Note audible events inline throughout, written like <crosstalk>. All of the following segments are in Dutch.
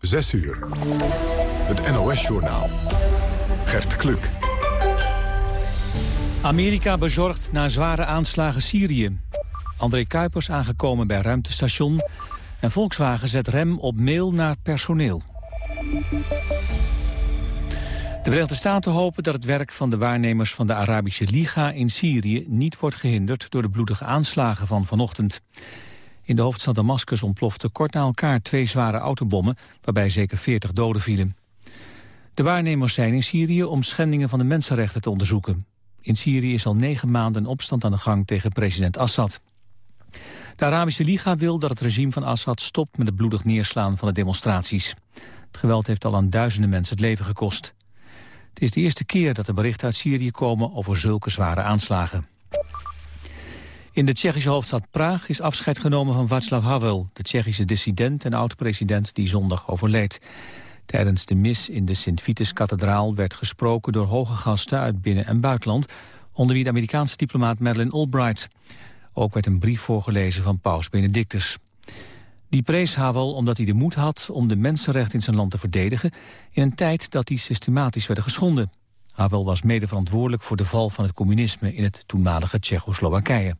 6 uur. Het NOS-journaal. Gert Kluk. Amerika bezorgt na zware aanslagen Syrië. André Kuipers aangekomen bij ruimtestation. En Volkswagen zet rem op mail naar personeel. De Verenigde Staten hopen dat het werk van de waarnemers van de Arabische Liga in Syrië niet wordt gehinderd door de bloedige aanslagen van vanochtend. In de hoofdstad Damascus ontplofte kort na elkaar twee zware autobommen waarbij zeker 40 doden vielen. De waarnemers zijn in Syrië om schendingen van de mensenrechten te onderzoeken. In Syrië is al negen maanden een opstand aan de gang tegen president Assad. De Arabische Liga wil dat het regime van Assad stopt met het bloedig neerslaan van de demonstraties. Het geweld heeft al aan duizenden mensen het leven gekost. Het is de eerste keer dat er berichten uit Syrië komen over zulke zware aanslagen. In de Tsjechische hoofdstad Praag is afscheid genomen van Václav Havel... de Tsjechische dissident en oud-president die zondag overleed. Tijdens de mis in de Sint-Vitus-kathedraal werd gesproken door hoge gasten uit binnen- en buitenland... onder wie de Amerikaanse diplomaat Madeleine Albright. Ook werd een brief voorgelezen van paus Benedictus. Die prees Havel omdat hij de moed had om de mensenrechten in zijn land te verdedigen... in een tijd dat die systematisch werden geschonden. Havel was mede verantwoordelijk voor de val van het communisme in het toenmalige Tsjechoslowakije.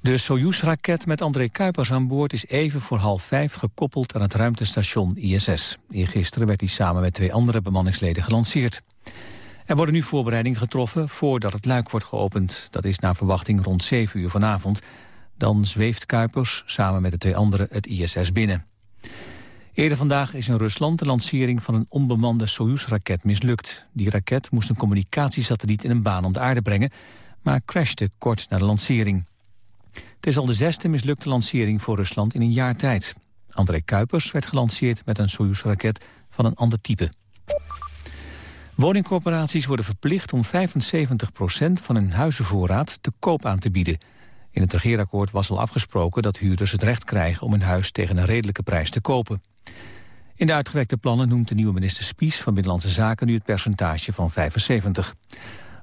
De Soyuz-raket met André Kuipers aan boord is even voor half vijf gekoppeld aan het ruimtestation ISS. Eergisteren werd hij samen met twee andere bemanningsleden gelanceerd. Er worden nu voorbereidingen getroffen voordat het luik wordt geopend. Dat is naar verwachting rond 7 uur vanavond. Dan zweeft Kuipers samen met de twee anderen het ISS binnen. Eerder vandaag is in Rusland de lancering van een onbemande Soyuz-raket mislukt. Die raket moest een communicatiesatelliet in een baan om de aarde brengen, maar crashte kort na de lancering. Het is al de zesde mislukte lancering voor Rusland in een jaar tijd. André Kuipers werd gelanceerd met een Soyuz-raket van een ander type. Woningcorporaties worden verplicht om 75% van hun huizenvoorraad te koop aan te bieden. In het regeerakkoord was al afgesproken dat huurders het recht krijgen om hun huis tegen een redelijke prijs te kopen. In de uitgewerkte plannen noemt de nieuwe minister Spies van Binnenlandse Zaken nu het percentage van 75.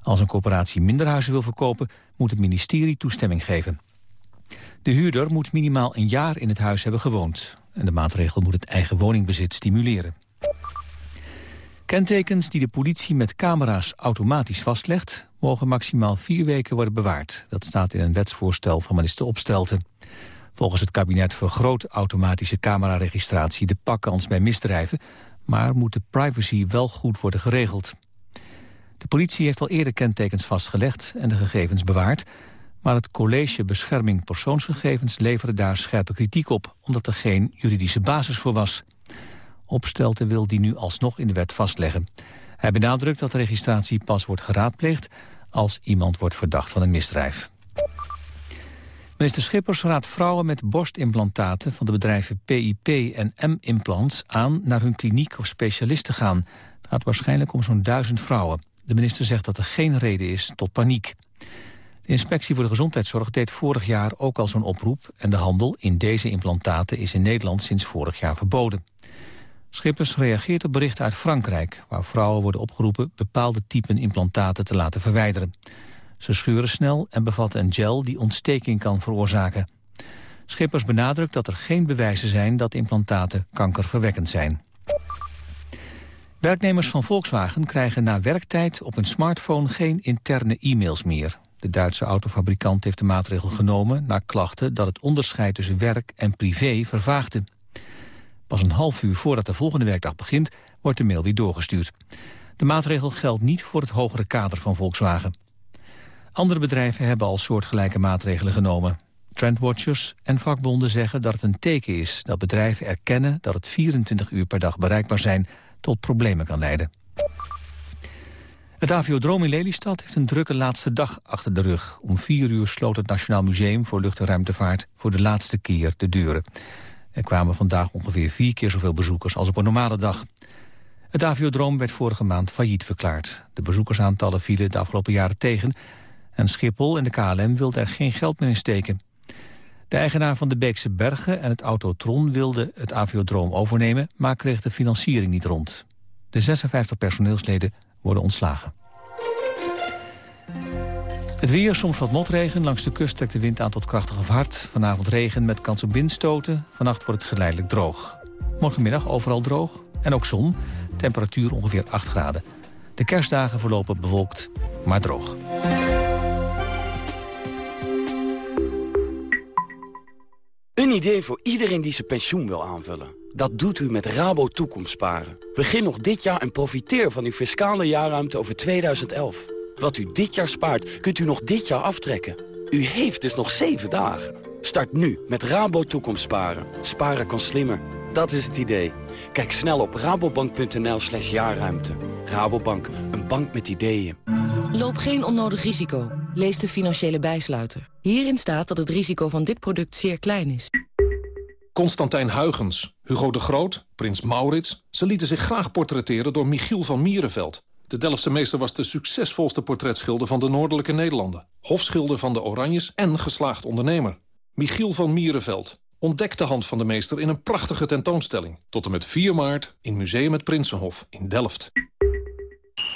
Als een corporatie minder huizen wil verkopen, moet het ministerie toestemming geven. De huurder moet minimaal een jaar in het huis hebben gewoond. En de maatregel moet het eigen woningbezit stimuleren. Kentekens die de politie met camera's automatisch vastlegt... mogen maximaal vier weken worden bewaard. Dat staat in een wetsvoorstel van minister Opstelten. Volgens het kabinet vergroot automatische cameraregistratie de pakkans bij misdrijven... maar moet de privacy wel goed worden geregeld. De politie heeft al eerder kentekens vastgelegd en de gegevens bewaard... maar het College Bescherming Persoonsgegevens leverde daar scherpe kritiek op... omdat er geen juridische basis voor was... Opstelten wil die nu alsnog in de wet vastleggen. Hij benadrukt dat de registratie pas wordt geraadpleegd als iemand wordt verdacht van een misdrijf. Minister Schippers raadt vrouwen met borstimplantaten van de bedrijven PIP en M-implants aan naar hun kliniek of specialist te gaan. Het gaat waarschijnlijk om zo'n duizend vrouwen. De minister zegt dat er geen reden is tot paniek. De inspectie voor de gezondheidszorg deed vorig jaar ook al zo'n oproep... en de handel in deze implantaten is in Nederland sinds vorig jaar verboden. Schippers reageert op berichten uit Frankrijk... waar vrouwen worden opgeroepen bepaalde typen implantaten te laten verwijderen. Ze schuren snel en bevatten een gel die ontsteking kan veroorzaken. Schippers benadrukt dat er geen bewijzen zijn dat implantaten kankerverwekkend zijn. Werknemers van Volkswagen krijgen na werktijd op hun smartphone geen interne e-mails meer. De Duitse autofabrikant heeft de maatregel genomen na klachten dat het onderscheid tussen werk en privé vervaagde. Pas een half uur voordat de volgende werkdag begint, wordt de mail weer doorgestuurd. De maatregel geldt niet voor het hogere kader van Volkswagen. Andere bedrijven hebben al soortgelijke maatregelen genomen. Trendwatchers en vakbonden zeggen dat het een teken is dat bedrijven erkennen dat het 24 uur per dag bereikbaar zijn tot problemen kan leiden. Het aviodroom in Lelystad heeft een drukke laatste dag achter de rug. Om vier uur sloot het Nationaal Museum voor Lucht- en Ruimtevaart voor de laatste keer de deuren. Er kwamen vandaag ongeveer vier keer zoveel bezoekers als op een normale dag. Het aviodroom werd vorige maand failliet verklaard. De bezoekersaantallen vielen de afgelopen jaren tegen... en Schiphol en de KLM wilden er geen geld meer in steken. De eigenaar van de Beekse Bergen en het Autotron wilden het aviodroom overnemen... maar kreeg de financiering niet rond. De 56 personeelsleden worden ontslagen. Het weer, soms wat motregen. Langs de kust trekt de wind aan tot krachtig of hard. Vanavond regen met kans op windstoten. Vannacht wordt het geleidelijk droog. Morgenmiddag overal droog en ook zon. Temperatuur ongeveer 8 graden. De kerstdagen verlopen bewolkt, maar droog. Een idee voor iedereen die zijn pensioen wil aanvullen. Dat doet u met Rabo Toekomstsparen. Begin nog dit jaar en profiteer van uw fiscale jaarruimte over 2011. Wat u dit jaar spaart, kunt u nog dit jaar aftrekken. U heeft dus nog 7 dagen. Start nu met Rabo Toekomstsparen. Sparen kan slimmer. Dat is het idee. Kijk snel op rabobank.nl slash jaarruimte. Rabobank, een bank met ideeën. Loop geen onnodig risico. Lees de financiële bijsluiter. Hierin staat dat het risico van dit product zeer klein is. Constantijn Huygens, Hugo de Groot, Prins Maurits... ze lieten zich graag portretteren door Michiel van Mierenveld. De Delftse meester was de succesvolste portretschilder van de Noordelijke Nederlanden. Hofschilder van de Oranjes en geslaagd ondernemer. Michiel van Mierenveld. Ontdek de hand van de meester in een prachtige tentoonstelling. Tot en met 4 maart in Museum het Prinsenhof in Delft.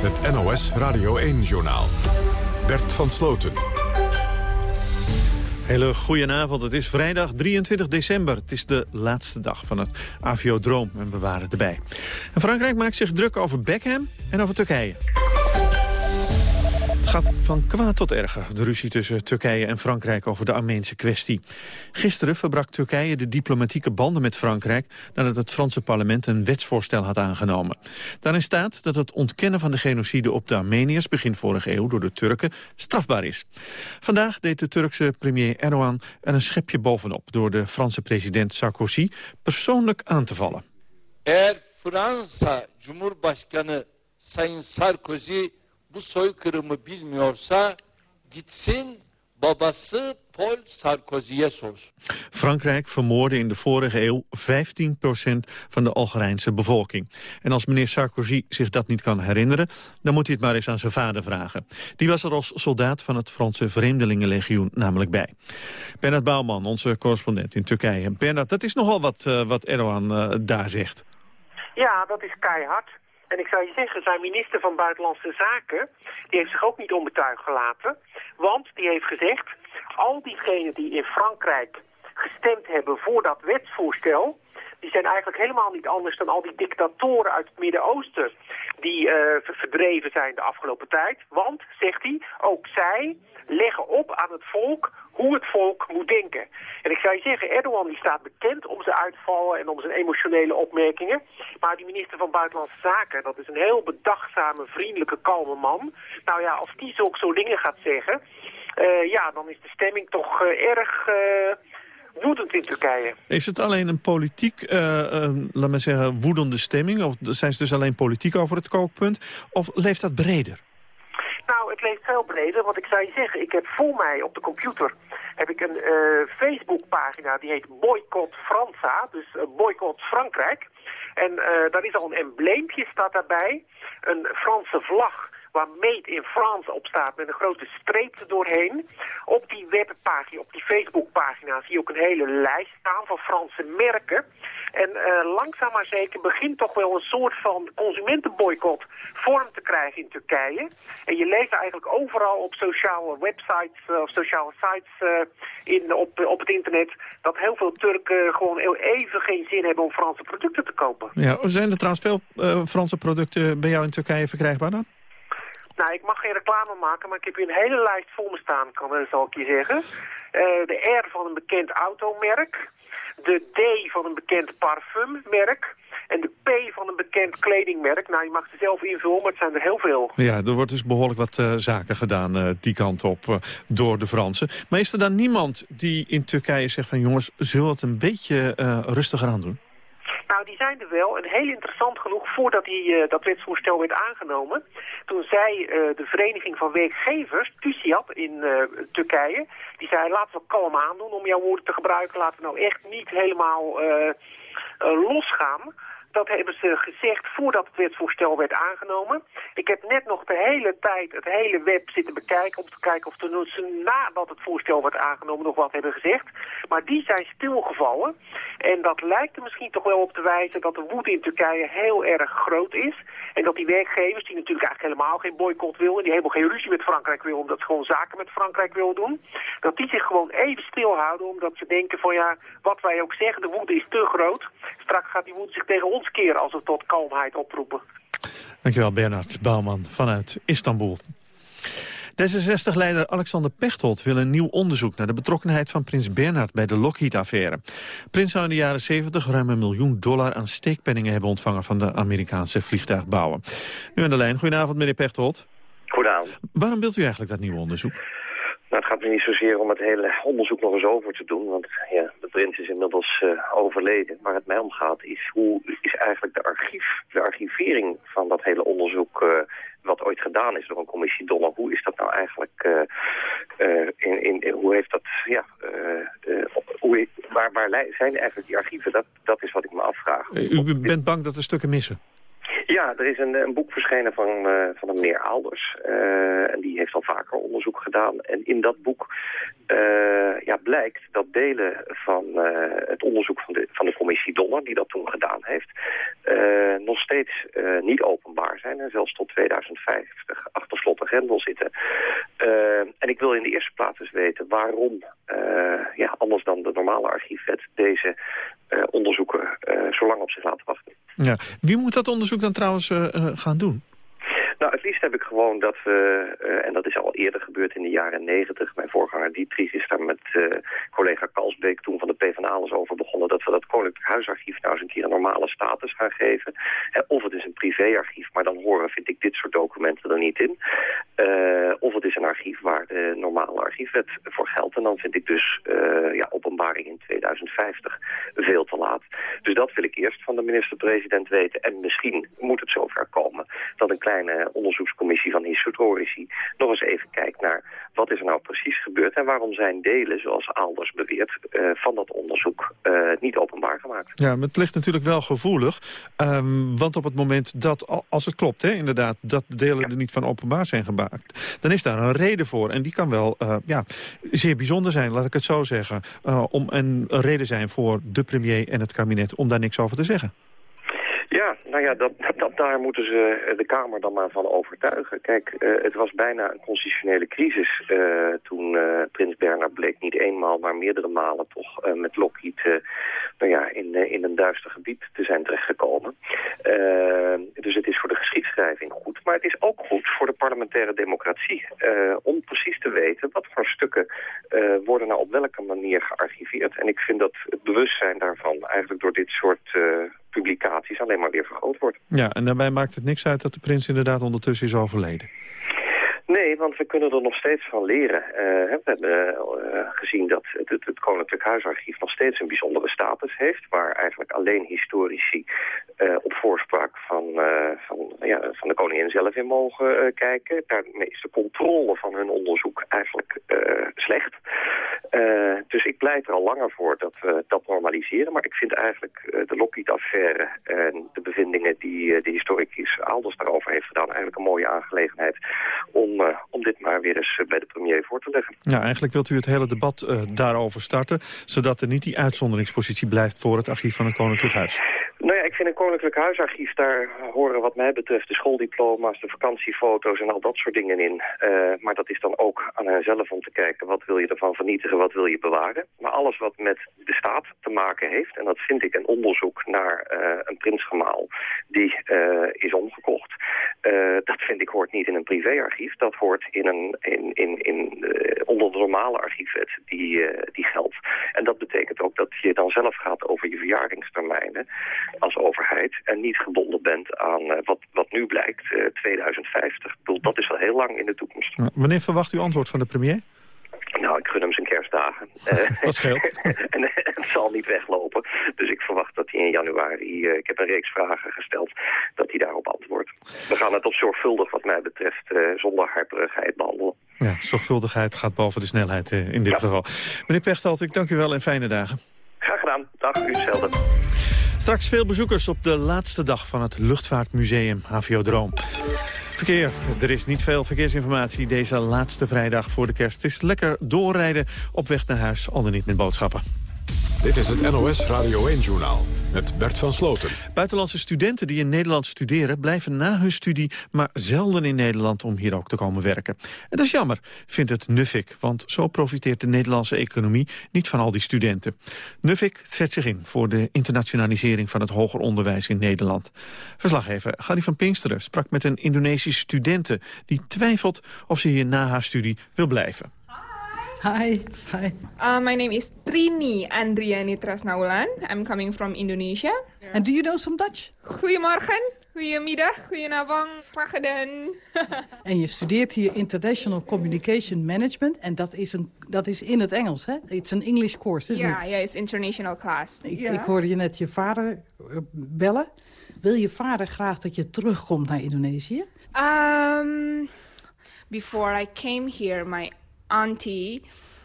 Het NOS Radio 1-journaal. Bert van Sloten. Hele goedenavond. Het is vrijdag 23 december. Het is de laatste dag van het Aviodroom en we waren erbij. En Frankrijk maakt zich druk over Beckham en over Turkije gaat van kwaad tot erger, de ruzie tussen Turkije en Frankrijk over de Armeense kwestie. Gisteren verbrak Turkije de diplomatieke banden met Frankrijk nadat het Franse parlement een wetsvoorstel had aangenomen. Daarin staat dat het ontkennen van de genocide op de Armeniërs begin vorige eeuw door de Turken strafbaar is. Vandaag deed de Turkse premier Erdogan er een schepje bovenop door de Franse president Sarkozy persoonlijk aan te vallen. Er Fransa Cumhurbaşkanı Sayın Sarkozy bu soykırımı bilmiyorsa gitsin babası Paul Sarkozy'ye sorsun. Frankrijk vermoordde in de vorige eeuw 15% van de Algerijnse bevolking. En als meneer Sarkozy zich dat niet kan herinneren... dan moet hij het maar eens aan zijn vader vragen. Die was er als soldaat van het Franse Vreemdelingenlegioen namelijk bij. Bernard Bouwman, onze correspondent in Turkije. Bernard, dat is nogal wat, uh, wat Erdogan uh, daar zegt. Ja, dat is keihard. En ik zou je zeggen, zijn minister van Buitenlandse Zaken, die heeft zich ook niet onbetuigd gelaten. Want die heeft gezegd, al diegenen die in Frankrijk gestemd hebben voor dat wetsvoorstel, die zijn eigenlijk helemaal niet anders dan al die dictatoren uit het Midden-Oosten die uh, verdreven zijn de afgelopen tijd. Want, zegt hij, ook zij leggen op aan het volk hoe het volk moet denken. En ik zou je zeggen, Erdogan die staat bekend om zijn uitvallen en om zijn emotionele opmerkingen. Maar die minister van Buitenlandse Zaken, dat is een heel bedachtzame, vriendelijke, kalme man. Nou ja, als die zulke soort dingen gaat zeggen, uh, ja, dan is de stemming toch uh, erg... Uh, woedend in Turkije. Is het alleen een politiek, laat maar zeggen, woedende stemming? Of zijn ze dus alleen politiek over het kookpunt? Of leeft dat breder? Nou, het leeft veel breder, want ik zou je zeggen, ik heb voor mij op de computer heb ik een uh, Facebookpagina die heet Boycott Fransa, dus uh, Boycott Frankrijk. En uh, daar is al een embleempje, staat daarbij, een Franse vlag waar Made in France op staat met een grote streep er doorheen. Op die webpagina, op die Facebookpagina zie je ook een hele lijst staan van Franse merken. En uh, langzaam maar zeker begint toch wel een soort van consumentenboycott vorm te krijgen in Turkije. En je leest eigenlijk overal op sociale websites uh, of sociale sites uh, in, op, op het internet... dat heel veel Turken gewoon even geen zin hebben om Franse producten te kopen. Ja, zijn er trouwens veel Franse producten bij jou in Turkije verkrijgbaar dan? Nou, ik mag geen reclame maken, maar ik heb hier een hele lijst vol me staan, kan, zal ik je zeggen. Uh, de R van een bekend automerk. De D van een bekend parfummerk. En de P van een bekend kledingmerk. Nou, je mag ze zelf invullen, maar het zijn er heel veel. Ja, er wordt dus behoorlijk wat uh, zaken gedaan uh, die kant op door de Fransen. Maar is er dan niemand die in Turkije zegt van... jongens, zullen we het een beetje rustiger aan doen? Nou, die zijn er wel. En heel interessant genoeg, voordat die, uh, dat wetsvoorstel werd aangenomen... toen zei uh, de Vereniging van Werkgevers, TUSIAP in uh, Turkije... die zei, laten we kalm aandoen om jouw woorden te gebruiken. Laten we nou echt niet helemaal losgaan dat hebben ze gezegd voordat het wetsvoorstel werd aangenomen. Ik heb net nog de hele tijd het hele web zitten bekijken... om te kijken of ze nadat het voorstel werd aangenomen nog wat hebben gezegd. Maar die zijn stilgevallen. En dat lijkt er misschien toch wel op te wijzen dat de woede in Turkije heel erg groot is. En dat die werkgevers, die natuurlijk eigenlijk helemaal geen boycott willen... en die helemaal geen ruzie met Frankrijk willen... omdat ze gewoon zaken met Frankrijk willen doen... dat die zich gewoon even stilhouden omdat ze denken van ja, wat wij ook zeggen... de woede is te groot. Straks gaat die woede zich tegen ons als we tot kalmheid oproepen. Dankjewel Bernard Bouwman vanuit Istanbul. D66-leider Alexander Pechtold wil een nieuw onderzoek naar de betrokkenheid van prins Bernhard bij de Lockheed-affaire. Prins zou in de jaren 70 ruim een miljoen dollar aan steekpenningen hebben ontvangen van de Amerikaanse vliegtuigbouwer. Nu aan de lijn. Goedenavond, meneer Pechtold. Goedenavond. Waarom wilt u eigenlijk dat nieuwe onderzoek? Nou, het gaat me niet zozeer om het hele onderzoek nog eens over te doen, want ja, de prins is inmiddels uh, overleden. Waar het mij om gaat is hoe is eigenlijk de, archief, de archivering van dat hele onderzoek, uh, wat ooit gedaan is door een commissie Donner, hoe is dat nou eigenlijk, uh, in, in, hoe heeft dat, ja, hoe, waar, waar zijn eigenlijk die archieven? Dat, dat is wat ik me afvraag. U bent bang dat er stukken missen? Ja, er is een, een boek verschenen van, uh, van een meneer Alders. Uh, en die heeft al vaker onderzoek gedaan. En in dat boek ja, blijkt dat delen van het onderzoek van de, van de commissie Donner... die dat toen gedaan heeft, nog steeds niet openbaar zijn. En zelfs tot 2050 achter slot en grendel zitten. en ik wil in de eerste plaats eens weten waarom, ja, anders dan de normale archiefwet... deze onderzoeken zo lang op zich laten wachten. Ja. Wie moet dat onderzoek dan trouwens uh, gaan doen? Nou, het liefst heb ik gewoon dat we, uh, en dat is al eerder gebeurd in de jaren negentig, mijn voorganger Dietrich is daar met uh, collega Kalsbeek toen van de PvdA alles over begonnen, dat we dat Koninklijk Huisarchief nou eens een keer een normale status gaan geven. Uh, of het is een privéarchief, maar dan horen vind ik dit soort documenten er niet in. of het is een archief waar de normale archiefwet voor geldt. En dan vind ik dus ja, openbaring in 2050 veel te laat. Dus dat wil ik eerst van de minister-president weten. En misschien moet het zover komen dat een kleine onderzoekscommissie van historici nog eens even kijkt naar wat is er nou precies gebeurd en waarom zijn delen, zoals Alders beweert, uh, van dat onderzoek uh, niet openbaar gemaakt. Ja, maar het ligt natuurlijk wel gevoelig, um, want op het moment dat, als het klopt, hè, inderdaad, dat delen ja. er niet van openbaar zijn gemaakt, dan is daar een reden voor en die kan wel uh, ja, zeer bijzonder zijn, laat ik het zo zeggen, om een, een reden zijn voor de premier en het kabinet om daar niks over te zeggen. Ja, nou ja, dat, dat, daar moeten ze de Kamer dan maar van overtuigen. Kijk, uh, het was bijna een constitutionele crisis uh, toen Prins Bernhard bleek niet eenmaal, maar meerdere malen toch met Lockheed nou ja, in, in een duister gebied te zijn terechtgekomen. dus het is voor de geschiedschrijving goed, maar het is ook goed voor de parlementaire democratie om precies te weten wat voor stukken worden nou op welke manier gearchiveerd. En ik vind dat het bewustzijn daarvan eigenlijk door dit soort publicaties alleen maar weer vergroot wordt. Ja, en daarbij maakt het niks uit dat de prins inderdaad ondertussen is overleden. Nee, want we kunnen er nog steeds van leren. Uh, we hebben uh, gezien dat het, het, Koninklijk Huisarchief nog steeds een bijzondere status heeft... waar eigenlijk alleen historici uh, op voorspraak van, van, ja, van de koningin zelf in mogen kijken. Daarmee is de controle van hun onderzoek eigenlijk slecht. dus ik pleit er al langer voor dat we dat normaliseren. Maar ik vind eigenlijk de Lockheed-affaire en de bevindingen die de historicus Alders daarover heeft gedaan... eigenlijk een mooie aangelegenheid om om, uh, om dit maar weer eens uh, bij de premier voor te leggen. Ja, eigenlijk wilt u het hele debat uh, daarover starten... zodat er niet die uitzonderingspositie blijft voor het archief van het Koninklijk Huis. Nou ja, ik vind een Koninklijk Huisarchief, daar horen wat mij betreft de schooldiploma's, de vakantiefoto's en al dat soort dingen in. maar dat is dan ook aan henzelf om te kijken, wat wil je ervan vernietigen, wat wil je bewaren. Maar alles wat met de staat te maken heeft, en dat vind ik een onderzoek naar een prinsgemaal die is omgekocht. dat vind ik hoort niet in een privéarchief, dat hoort in een, in, in, in, onder de normale archiefwet die, die geldt. En dat betekent ook dat je dan zelf gaat over je verjaringstermijnen als overheid en niet gebonden bent aan uh, wat, wat nu blijkt, 2050. Ik bedoel, dat is wel heel lang in de toekomst. Wanneer verwacht u antwoord van de premier? Nou, ik gun hem zijn kerstdagen. <laughs> Dat scheelt. <laughs> en het zal niet weglopen. Dus ik verwacht dat hij in januari... Uh, ik heb een reeks vragen gesteld, dat hij daarop antwoordt. We gaan het op zorgvuldig wat mij betreft uh, zonder harperigheid behandelen. Ja, zorgvuldigheid gaat boven de snelheid uh, in dit ja. geval. Meneer Pechtold, ik dank u wel en fijne dagen. Graag gedaan. Dag, u hetzelfde. Straks veel bezoekers op de laatste dag van het Luchtvaartmuseum Droom. Verkeer. Er is niet veel verkeersinformatie deze laatste vrijdag voor de kerst. Het is lekker doorrijden op weg naar huis, al dan niet met boodschappen. Dit is het NOS Radio 1-journaal met Bert van Sloten. Buitenlandse studenten die in Nederland studeren... blijven na hun studie maar zelden in Nederland om hier ook te komen werken. En dat is jammer, vindt het Nuffic. Want zo profiteert de Nederlandse economie niet van al die studenten. Nuffic zet zich in voor de internationalisering van het hoger onderwijs in Nederland. Verslaggever Gary van Pinksteren sprak met een Indonesische studente... die twijfelt of ze hier na haar studie wil blijven. Hi. Hi. Uh, my name is Trini Andriani Trasnaulan. I'm coming from Indonesia. And do you know some Dutch? Goedemorgen, goedemiddag, goedenavond, pageden. <laughs> en je studeert hier International Communication Management. En dat is, een, dat is in het Engels, hè? It's an English course, isn't yeah, it? Ja, yeah, it's international class. Ik, ik hoorde je net je vader eh, bellen. Wil je vader graag dat je terugkomt naar Indonesië? Um, before I came here, my auntie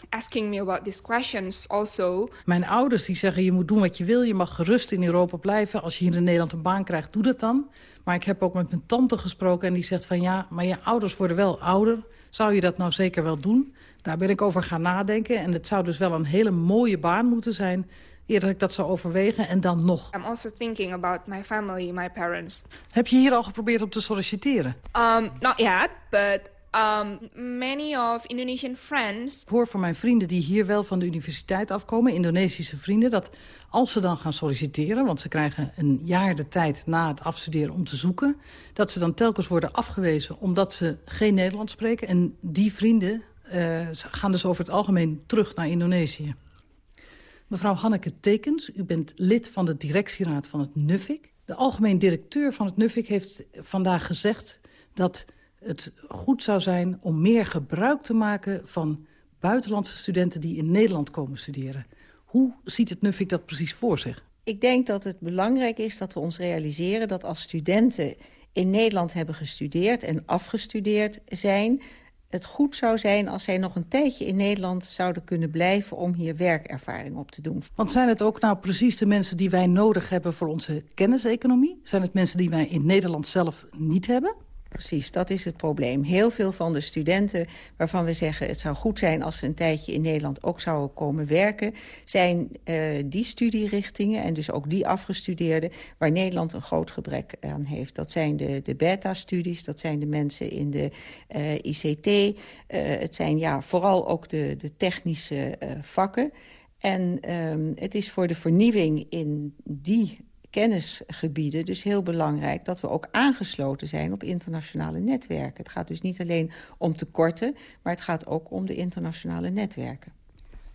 asking me about these questions also. Mijn ouders die zeggen je moet doen wat je wil. Je mag gerust in Europa blijven. Als je hier in Nederland een baan krijgt, doe dat dan. Maar ik heb ook met mijn tante gesproken en die zegt van ja, maar je ouders worden wel ouder. Zou je dat nou zeker wel doen? Daar ben ik over gaan nadenken. En het zou dus wel een hele mooie baan moeten zijn eerder ik dat zou overwegen en dan nog. I'm also thinking about my family, my parents. Heb je hier al geprobeerd om te solliciteren? Um, not yet, but Um, many of Indonesian friends... Ik hoor van mijn vrienden die hier wel van de universiteit afkomen, Indonesische vrienden, dat als ze dan gaan solliciteren, want ze krijgen een jaar de tijd na het afstuderen om te zoeken, dat ze dan telkens worden afgewezen omdat ze geen Nederlands spreken. En die vrienden uh, gaan dus over het algemeen terug naar Indonesië. Mevrouw Hanneke Tekens, u bent lid van de directieraad van het NUFIC. De algemeen directeur van het NUFIC heeft vandaag gezegd dat het goed zou zijn om meer gebruik te maken van buitenlandse studenten die in Nederland komen studeren. Hoe ziet het NUFIC dat precies voor zich? Ik denk dat het belangrijk is dat we ons realiseren dat als studenten in Nederland hebben gestudeerd en afgestudeerd zijn het goed zou zijn als zij nog een tijdje in Nederland zouden kunnen blijven... om hier werkervaring op te doen. Want zijn het ook nou precies de mensen die wij nodig hebben voor onze kenniseconomie? Zijn het mensen die wij in Nederland zelf niet hebben? Precies, dat is het probleem. Heel veel van de studenten waarvan we zeggen... het zou goed zijn als ze een tijdje in Nederland ook zouden komen werken... zijn uh, die studierichtingen en dus ook die afgestudeerden... waar Nederland een groot gebrek aan heeft. Dat zijn de, de beta-studies, dat zijn de mensen in de eh, ICT. Eh, het zijn ja, vooral ook de, de technische vakken... En um, het is voor de vernieuwing in die kennisgebieden dus heel belangrijk... dat we ook aangesloten zijn op internationale netwerken. Het gaat dus niet alleen om tekorten, maar het gaat ook om de internationale netwerken.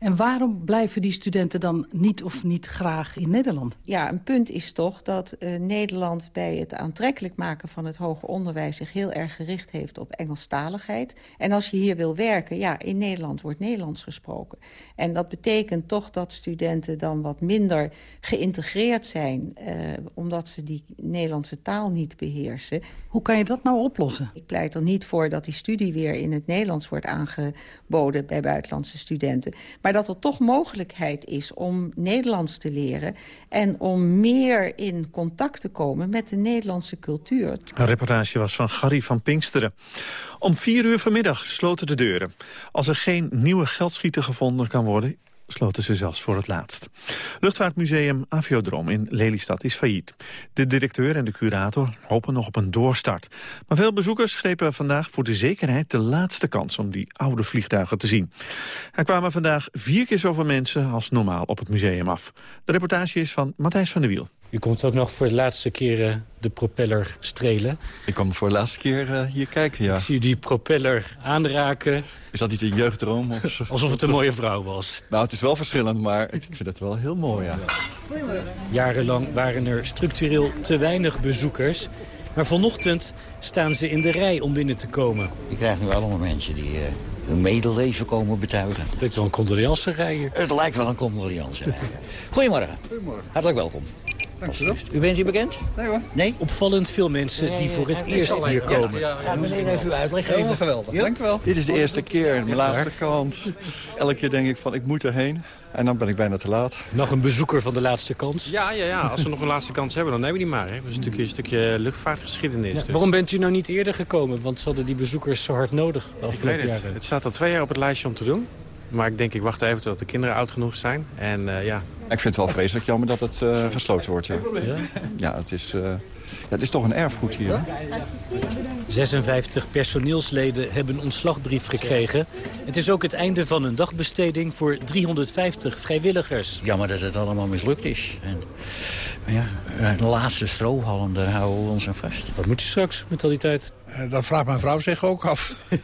En waarom blijven die studenten dan niet of niet graag in Nederland? Ja, een punt is toch dat uh, Nederland bij het aantrekkelijk maken van het hoger onderwijs... zich heel erg gericht heeft op Engelstaligheid. En als je hier wil werken, ja, in Nederland wordt Nederlands gesproken. En dat betekent toch dat studenten dan wat minder geïntegreerd zijn... Uh, omdat ze die Nederlandse taal niet beheersen. Hoe kan je dat nou oplossen? Ik pleit er niet voor dat die studie weer in het Nederlands wordt aangeboden... bij buitenlandse studenten. Maar dat er toch mogelijkheid is om Nederlands te leren... en om meer in contact te komen met de Nederlandse cultuur. Een reportage was van Gary van Pinksteren. Om vier uur vanmiddag sloten de deuren. Als er geen nieuwe geldschieter gevonden kan worden sloten ze zelfs voor het laatst. Luchtvaartmuseum Aviodroom in Lelystad is failliet. De directeur en de curator hopen nog op een doorstart. Maar veel bezoekers grepen vandaag voor de zekerheid de laatste kans om die oude vliegtuigen te zien. Er kwamen vandaag vier keer zoveel mensen als normaal op het museum af. De reportage is van Matthijs van der Wiel. U komt ook nog voor de laatste keer uh, de propeller strelen. Ik kwam voor de laatste keer uh, hier kijken, ja. Ik zie u die propeller aanraken. Is dat niet een jeugddroom? Of <laughs> Alsof het een mooie vrouw was. Nou, het is wel verschillend, maar ik vind het wel heel mooi, ja. Jarenlang waren er structureel te weinig bezoekers. Maar vanochtend staan ze in de rij om binnen te komen. Ik krijg nu allemaal mensen die uh, hun medeleven komen betuigen. Het lijkt wel een rijden. Het lijkt wel een condoleance. <laughs> Goedemorgen. Goedemorgen. Hartelijk welkom. U bent hier bekend? Nee hoor. Nee? Opvallend veel mensen die voor het eerst hier komen. Ja, meneer, even uw uitleg geven. geweldig. Ja? Dank u wel. Dit is de eerste keer, mijn laatste kans. Elke keer denk ik van, ik moet erheen. En dan ben ik bijna te laat. Nog een bezoeker van de laatste kans. Ja, ja, ja. als we nog een laatste kans hebben, dan nemen we die maar. Hè. Dat is een stukje, een stukje luchtvaartgeschiedenis. Ja, dus. waarom bent u nou niet eerder gekomen? Want ze hadden die bezoekers zo hard nodig de Ik weet afgelopen het. jaren. Het staat al twee jaar op het lijstje om te doen. Maar ik denk, ik wacht even tot de kinderen oud genoeg zijn. En eh, ja, Ik vind het wel vreselijk jammer dat het eh, gesloten wordt, ja. Ja? Ja, het is, eh, het is toch een erfgoed hier, hè? 56 personeelsleden hebben een ontslagbrief gekregen. Het is ook het einde van een dagbesteding voor 350 vrijwilligers. Jammer dat het allemaal mislukt is. En, ja, eh, de laatste strohalm, daar houden we ons aan vast. Wat moet je straks met al die tijd? Eh, dat vraagt mijn vrouw zich ook af. <laughs>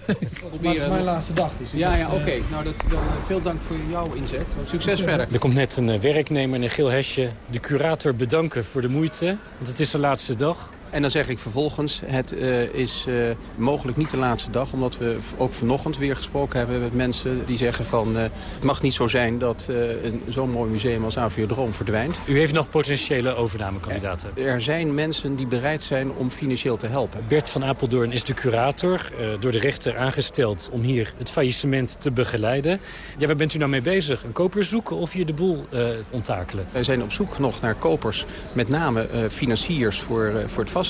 Maar het is mijn laatste dag. ja, ja, oké. Nou, dat, dan, eh, veel dank voor jouw inzet. Succes verder. Er komt net een eh, werknemer in een geel hesje de curator bedanken voor de moeite. Want het is de laatste dag. En dan zeg ik vervolgens, het eh, is eh, mogelijk niet de laatste dag... omdat we ook vanochtend weer gesproken hebben met mensen die zeggen van... eh, het mag niet zo zijn dat een zo'n mooi museum als Aviodroom verdwijnt. U heeft nog potentiële overnamekandidaten. Er zijn mensen die bereid zijn om financieel te helpen. Bert van Apeldoorn is de curator, door de rechter aangesteld om hier het faillissement te begeleiden. Ja, waar bent u nou mee bezig? Een koper zoeken of hier de boel onttakelen? Wij zijn op zoek nog naar kopers, met name financiers voor, voor het vastgoed.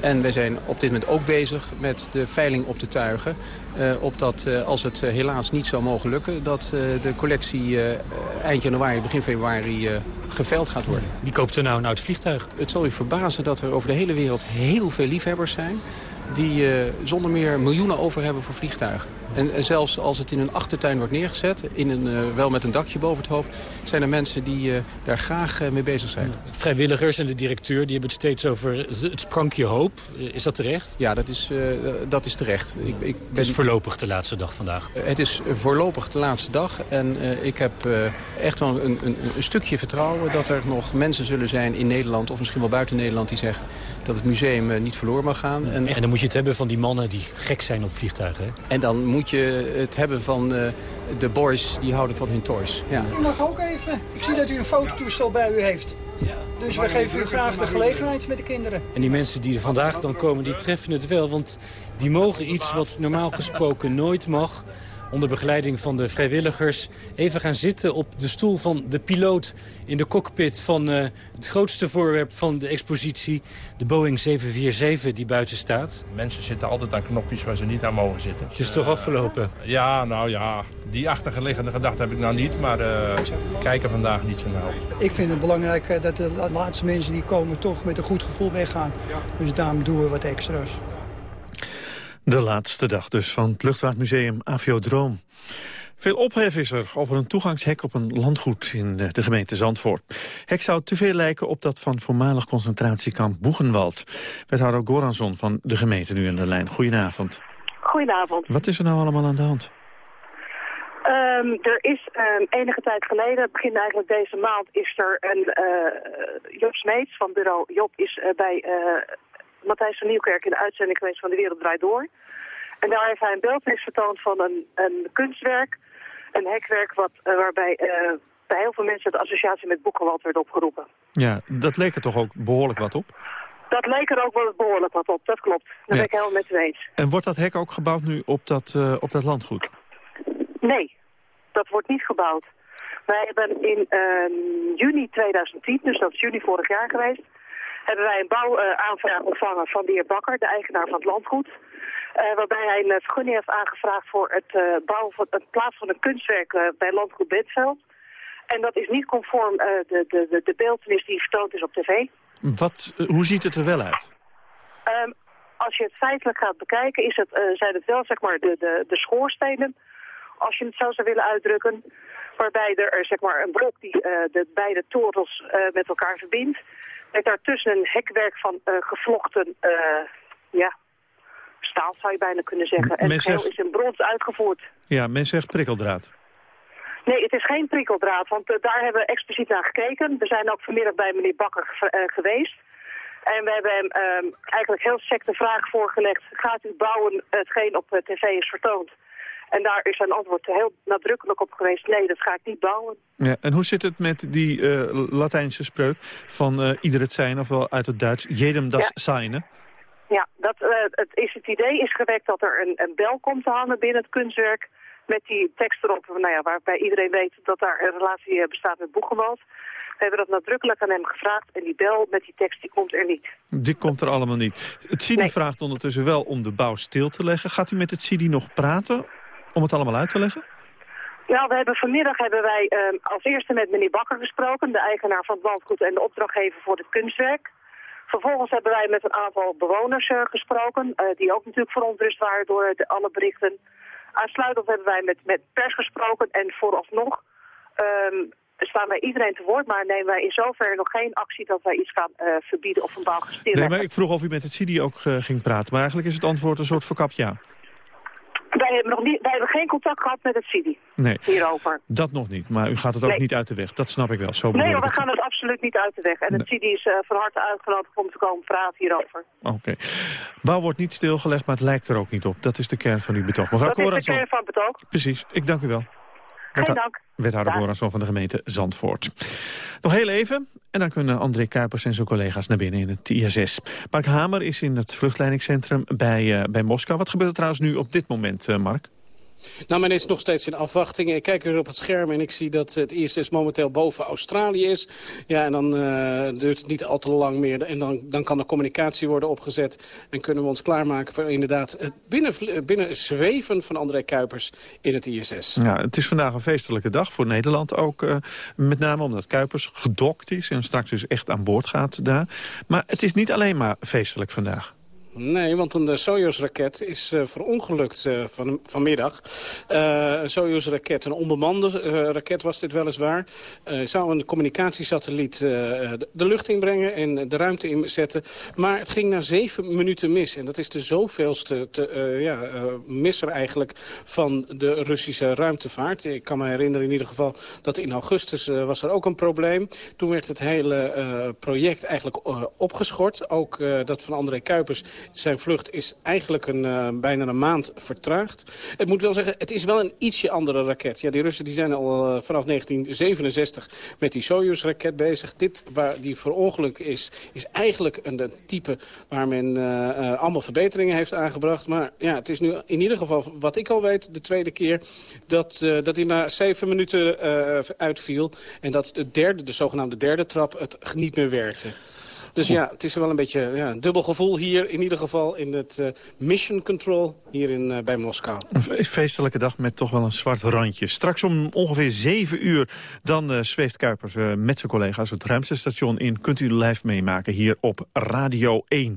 En wij zijn op dit moment ook bezig met de veiling op de tuigen. eh, opdat eh, als het eh, helaas niet zou mogen lukken... dat de collectie eind januari, begin februari geveild gaat worden. Wie koopt er nou een oud vliegtuig? Het zal u verbazen dat er over de hele wereld heel veel liefhebbers zijn... die zonder meer miljoenen over hebben voor vliegtuigen. En, en zelfs als het in een achtertuin wordt neergezet, in een, eh, wel met een dakje boven het hoofd... zijn er mensen die eh, daar graag eh, mee bezig zijn. Vrijwilligers en de directeur die hebben het steeds over het sprankje hoop. Is dat terecht? Ja, dat is, dat is terecht. Ik, ik Het is voorlopig de laatste dag vandaag. Het is voorlopig de laatste dag. En ik heb echt wel een, een, een stukje vertrouwen dat er nog mensen zullen zijn in Nederland... of misschien wel buiten Nederland die zeggen dat het museum eh, niet verloren mag gaan. En, En dan moet je het hebben van die mannen die gek zijn op vliegtuigen. Hè? en dan moet je het hebben van eh, de boys die houden van hun toys. Ja. U mag ook even. Ik zie dat u een fototoestel bij u heeft. Dus we geven u graag de gelegenheid met de kinderen. En die mensen die er vandaag dan komen, die treffen het wel. Want die mogen iets wat normaal gesproken nooit mag onder begeleiding van de vrijwilligers... even gaan zitten op de stoel van de piloot in de cockpit... van eh, het grootste voorwerp van de expositie, de Boeing 747 die buiten staat. Mensen zitten altijd aan knopjes waar ze niet aan mogen zitten. Het is toch afgelopen? Ja, nou ja, die achterliggende gedachte heb ik nou niet, maar eh, we kijken vandaag niet zo nauw. Ik vind het belangrijk eh, dat de la- laatste mensen die komen toch met een goed gevoel weggaan. Dus daarom doen we wat extra's. De laatste dag dus van het luchtvaartmuseum Aviodroom. Veel ophef is er over een toegangshek op een landgoed in eh, de gemeente Zandvoort. Hek zou te veel lijken op dat van voormalig concentratiekamp Boegenwald. Wethouder Goranson van de gemeente nu in de lijn. Goedenavond. Goedenavond. Wat is er nou allemaal aan de hand? Ehm, er is ehm, enige tijd geleden, begin eigenlijk deze maand, is er een eh, Job Smeets van bureau Job is eh, bij Matthijs van Nieuwkerk in de uitzending geweest van De Wereld Draait Door. En daar heeft hij een beeldnis vertoond van een, een kunstwerk, een hekwerk wat, eh, waarbij eh, bij heel veel mensen de associatie met Boekenwald werd opgeroepen. Ja, dat leek er toch ook behoorlijk wat op. Dat leek er ook wel behoorlijk wat op, dat klopt. Dat Ja. ben ik helemaal met u eens. En wordt dat hek ook gebouwd nu op dat, eh, op dat landgoed? Nee, dat wordt niet gebouwd. Wij hebben in ehm, juni 2010, dus dat is juni vorig jaar geweest, hebben wij een bouwaanvraag ontvangen van de heer Bakker, de eigenaar van het landgoed. eh, waarbij hij een eh, vergunning heeft aangevraagd voor het eh, bouwen van het plaatsen van een kunstwerk eh, bij landgoed Bentveld. En dat is niet conform eh, de, de, de, de beeldenis die vertoond is op tv. Wat, eh, hoe ziet het er wel uit? Ehm, als je het feitelijk gaat bekijken, is het, eh, zijn het wel zeg maar, de, de, de schoorstenen, als je het zo zou willen uitdrukken. Waarbij er eh, zeg maar, een blok die eh, de beide torens eh, met elkaar verbindt. Met daartussen een hekwerk van gevlochten ja, staal zou je bijna kunnen zeggen. En het geheel is in brons uitgevoerd. Ja, men zegt prikkeldraad. Nee, het is geen prikkeldraad, want daar hebben we expliciet naar gekeken. We zijn ook vanmiddag bij meneer Bakker ge- geweest. En we hebben hem ehm, eigenlijk heel sec de vraag voorgelegd... gaat u bouwen hetgeen op tv is vertoond? En daar is zijn antwoord heel nadrukkelijk op geweest, nee, dat ga ik niet bouwen. Ja, en hoe zit het met die uh, Latijnse spreuk van uh, ieder het zijn, ofwel uit het Duits, jedem das ja. seine? Ja, dat, uh, het, is het idee is gewekt dat er een, een bel komt te hangen binnen het kunstwerk met die tekst erop, nou ja, waarbij iedereen weet dat daar een relatie bestaat met Boegenwald. We hebben dat nadrukkelijk aan hem gevraagd en die bel met die tekst die komt er niet. Die komt er allemaal niet. Het CIDI nee. vraagt ondertussen wel om de bouw stil te leggen. Gaat u met het CIDI nog praten om het allemaal uit te leggen? Ja, we hebben vanmiddag hebben wij uh, als eerste met meneer Bakker gesproken, de eigenaar van het landgoed en de opdrachtgever voor het kunstwerk. Vervolgens hebben wij met een aantal bewoners uh, gesproken, uh, die ook natuurlijk verontrust waren door de, alle berichten. Aansluitend hebben wij met, met pers gesproken en vooralsnog um, staan wij iedereen te woord, maar nemen wij in zoverre nog geen actie dat wij iets gaan uh, verbieden of een bouw gaan. Nee, maar ik vroeg of u met het CIDI ook ging praten, maar eigenlijk is het antwoord een soort verkapt ja. Wij hebben, nog niet, wij hebben geen contact gehad met het CIDI nee, hierover. Dat nog niet, maar u gaat het ook nee. niet uit de weg. Dat snap ik wel. Zo nee, we gaan het absoluut niet uit de weg. En het CIDI is uh, van harte uitgenodigd om te komen praten hierover. Oké. Okay. Bouw wordt niet stilgelegd, maar het lijkt er ook niet op. Dat is de kern van uw betoog. Mevrouw dat is de kern van het betoog. Precies, ik dank u wel. Geen dank. Wethouder van de gemeente Zandvoort. Nog heel even, en dan kunnen André Kuipers en zijn collega's naar binnen in het ISS. Mark Hamer is in het vluchtleidingscentrum bij, uh, bij Moskou. Wat gebeurt er trouwens nu op dit moment, uh, Mark? Nou, men is nog steeds in afwachting. Ik kijk weer op het scherm en ik zie dat het ISS momenteel boven Australië is. Ja, en dan uh, duurt het niet al te lang meer. En dan, dan kan de communicatie worden opgezet. En kunnen we ons klaarmaken voor inderdaad het binnen, binnen zweven van André Kuipers in het ISS. Ja, het is vandaag een feestelijke dag voor Nederland ook. Uh, met name omdat Kuipers gedokt is en straks dus echt aan boord gaat daar. Maar het is niet alleen maar feestelijk vandaag. Nee, want een Soyuz-raket is uh, verongelukt uh, van, vanmiddag. Een Soyuz-raket, een onbemande raket was dit weliswaar... zou een communicatiesatelliet de, de lucht inbrengen en de ruimte inzetten. Maar het ging na zeven minuten mis. En dat is de zoveelste te, ja, misser eigenlijk van de Russische ruimtevaart. Ik kan me herinneren in ieder geval dat in augustus was er ook een probleem. Toen werd het hele project eigenlijk opgeschort. Ook dat van André Kuipers zijn vlucht is eigenlijk een, uh, bijna een maand vertraagd. Ik moet wel zeggen, het is wel een ietsje andere raket. Ja, die Russen die zijn al uh, vanaf 1967 met die Soyuz-raket bezig. Dit waar die verongeluk is, is eigenlijk een, type waar men uh, allemaal verbeteringen heeft aangebracht. Maar ja, het is nu in ieder geval, wat ik al weet, de tweede keer dat, dat hij na zeven minuten uitviel. En dat de derde, de zogenaamde derde trap, het niet meer werkte. Dus ja, het is wel een beetje ja, een dubbel gevoel hier, in ieder geval in het uh, Mission Control hier in, uh, bij Moskou. Een feestelijke dag met toch wel een zwart randje. Straks om ongeveer 7 uur dan uh, zweeft Kuipers met zijn collega's het ruimtestation in. Kunt u live meemaken hier op Radio 1.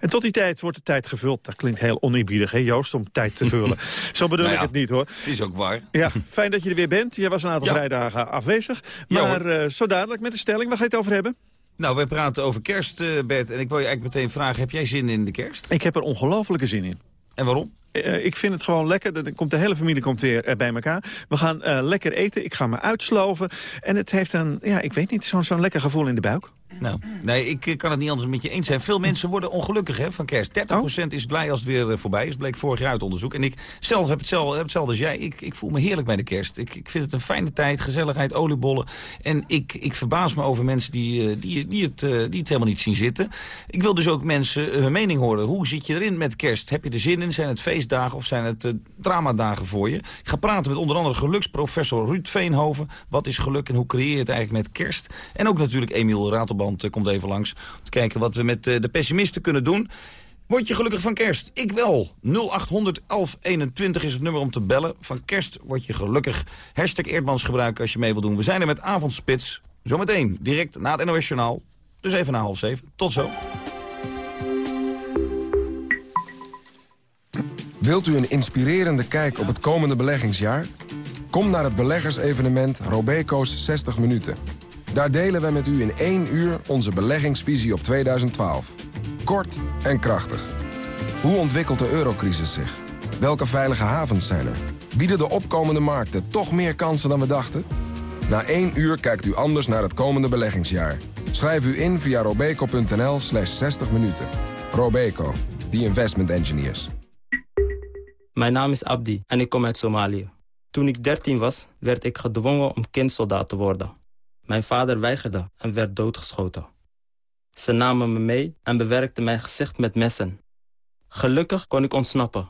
En tot die tijd wordt de tijd gevuld. Dat klinkt heel oneerbiedig, hè Joost, om tijd te vullen. <laughs> Zo bedoel nou ja, ik het niet, hoor. Het is ook waar. Ja, fijn dat je er weer bent. Je was een aantal ja. vrijdagen afwezig. Maar ja, zo dadelijk met de stelling, waar ga je het over hebben? Nou, wij praten over kerst, uh, Bert. En ik wil je eigenlijk meteen vragen, heb jij zin in de kerst? Ik heb er ongelofelijke zin in. En waarom? Uh, ik vind het gewoon lekker. Dan komt de hele familie komt weer uh, bij elkaar. We gaan uh, lekker eten. Ik ga me uitsloven. En het heeft een, ja, ik weet niet, zo'n zo'n lekker gevoel in de buik. Nou, nee, ik kan het niet anders met je eens zijn. Veel mensen worden ongelukkig hè, van kerst. 30% oh. is blij als het weer voorbij is. Bleek vorig jaar uit onderzoek. En ik zelf heb hetzelfde, heb hetzelfde als jij. Ik, ik voel me heerlijk bij de kerst. Ik, ik vind het een fijne tijd, gezelligheid, oliebollen. En ik, ik verbaas me over mensen die, die, die, het, die het helemaal niet zien zitten. Ik wil dus ook mensen hun mening horen. Hoe zit je erin met kerst? Heb je er zin in? Zijn het feestdagen of zijn het uh, dramadagen voor je? Ik ga praten met onder andere geluksprofessor Ruud Veenhoven. Wat is geluk en hoe creëer je het eigenlijk met kerst? En ook natuurlijk Emiel Ratelband uh, komt even langs. Om te kijken wat we met uh, de pessimisten kunnen doen. Word je gelukkig van kerst? Ik wel. 0800 1121 is het nummer om te bellen. Van kerst word je gelukkig. Hashtag Eerdmans gebruiken als je mee wil doen. We zijn er met Avondspits. Zometeen, direct na het NOS. Dus even na half zeven. Tot zo. Wilt u een inspirerende kijk op het komende beleggingsjaar? Kom naar het beleggersevenement Robeco's 60 minuten. Daar delen we met u in één uur onze beleggingsvisie op 2012. Kort en krachtig. Hoe ontwikkelt de eurocrisis zich? Welke veilige havens zijn er? Bieden de opkomende markten toch meer kansen dan we dachten? Na één uur kijkt u anders naar het komende beleggingsjaar. Schrijf u in via robeco.nl slash 60 minuten. Robeco, the investment engineers. Mijn naam is Abdi en ik kom uit Somalië. Toen ik 13 was, werd ik gedwongen om kindsoldaat te worden. Mijn vader weigerde en werd doodgeschoten. Ze namen me mee en bewerkten mijn gezicht met messen. Gelukkig kon ik ontsnappen.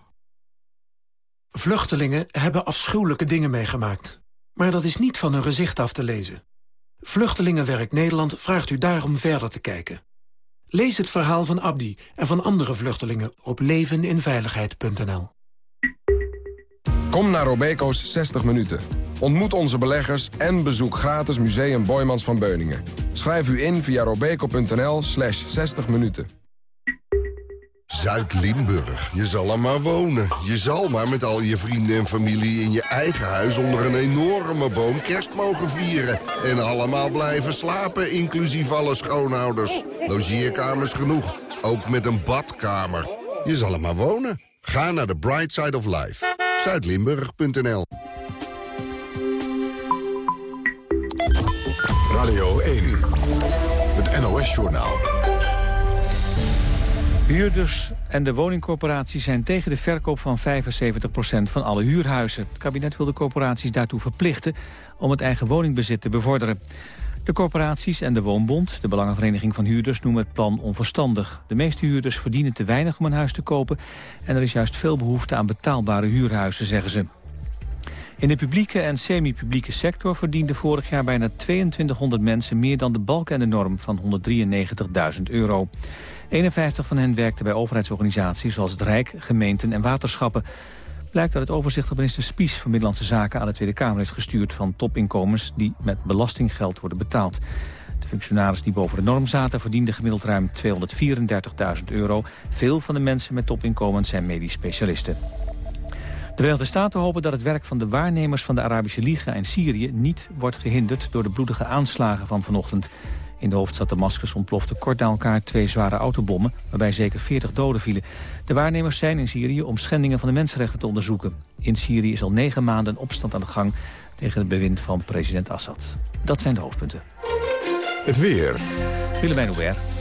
Vluchtelingen hebben afschuwelijke dingen meegemaakt. Maar dat is niet van hun gezicht af te lezen. Vluchtelingenwerk Nederland vraagt u daarom verder te kijken. Lees het verhaal van Abdi en van andere vluchtelingen op leveninveiligheid.nl. Kom naar Robeco's 60 minuten. Ontmoet onze beleggers en bezoek gratis Museum Boymans van Beuningen. Schrijf u in via robeco.nl slash 60 minuten. Zuid-Limburg. Je zal er maar wonen. Je zal maar met al je vrienden en familie in je eigen huis... onder een enorme boom kerst mogen vieren. En allemaal blijven slapen, inclusief alle schoonouders. Logeerkamers genoeg. Ook met een badkamer. Je zal er maar wonen. Ga naar de Bright Side of Life. Zuidlimburg.nl Huurders en de woningcorporaties zijn tegen de verkoop van 75% van alle huurhuizen. Het kabinet wil de corporaties daartoe verplichten om het eigen woningbezit te bevorderen. De corporaties en de Woonbond, de Belangenvereniging van Huurders, noemen het plan onverstandig. De meeste huurders verdienen te weinig om een huis te kopen... en er is juist veel behoefte aan betaalbare huurhuizen, zeggen ze. In de publieke en semi-publieke sector verdienden vorig jaar bijna 2200 mensen meer dan de balk en de norm van 193.000 euro. 51 van hen werkten bij overheidsorganisaties zoals het Rijk, gemeenten en waterschappen. Blijkt uit het overzicht dat minister Spies van Middellandse Zaken aan de Tweede Kamer heeft gestuurd van topinkomens die met belastinggeld worden betaald. De functionarissen die boven de norm zaten verdienden gemiddeld ruim 234.000 euro. Veel van de mensen met topinkomens zijn medisch specialisten. De Verenigde Staten hopen dat het werk van de waarnemers van de Arabische Liga in Syrië niet wordt gehinderd door de bloedige aanslagen van vanochtend. In de hoofdstad Damascus ontplofte kort na elkaar twee zware autobommen... waarbij zeker 40 doden vielen. De waarnemers zijn in Syrië om schendingen van de mensenrechten te onderzoeken. In Syrië is al negen maanden een opstand aan de gang... tegen het bewind van president Assad. Dat zijn de hoofdpunten. Het weer. Willemijn Hubert.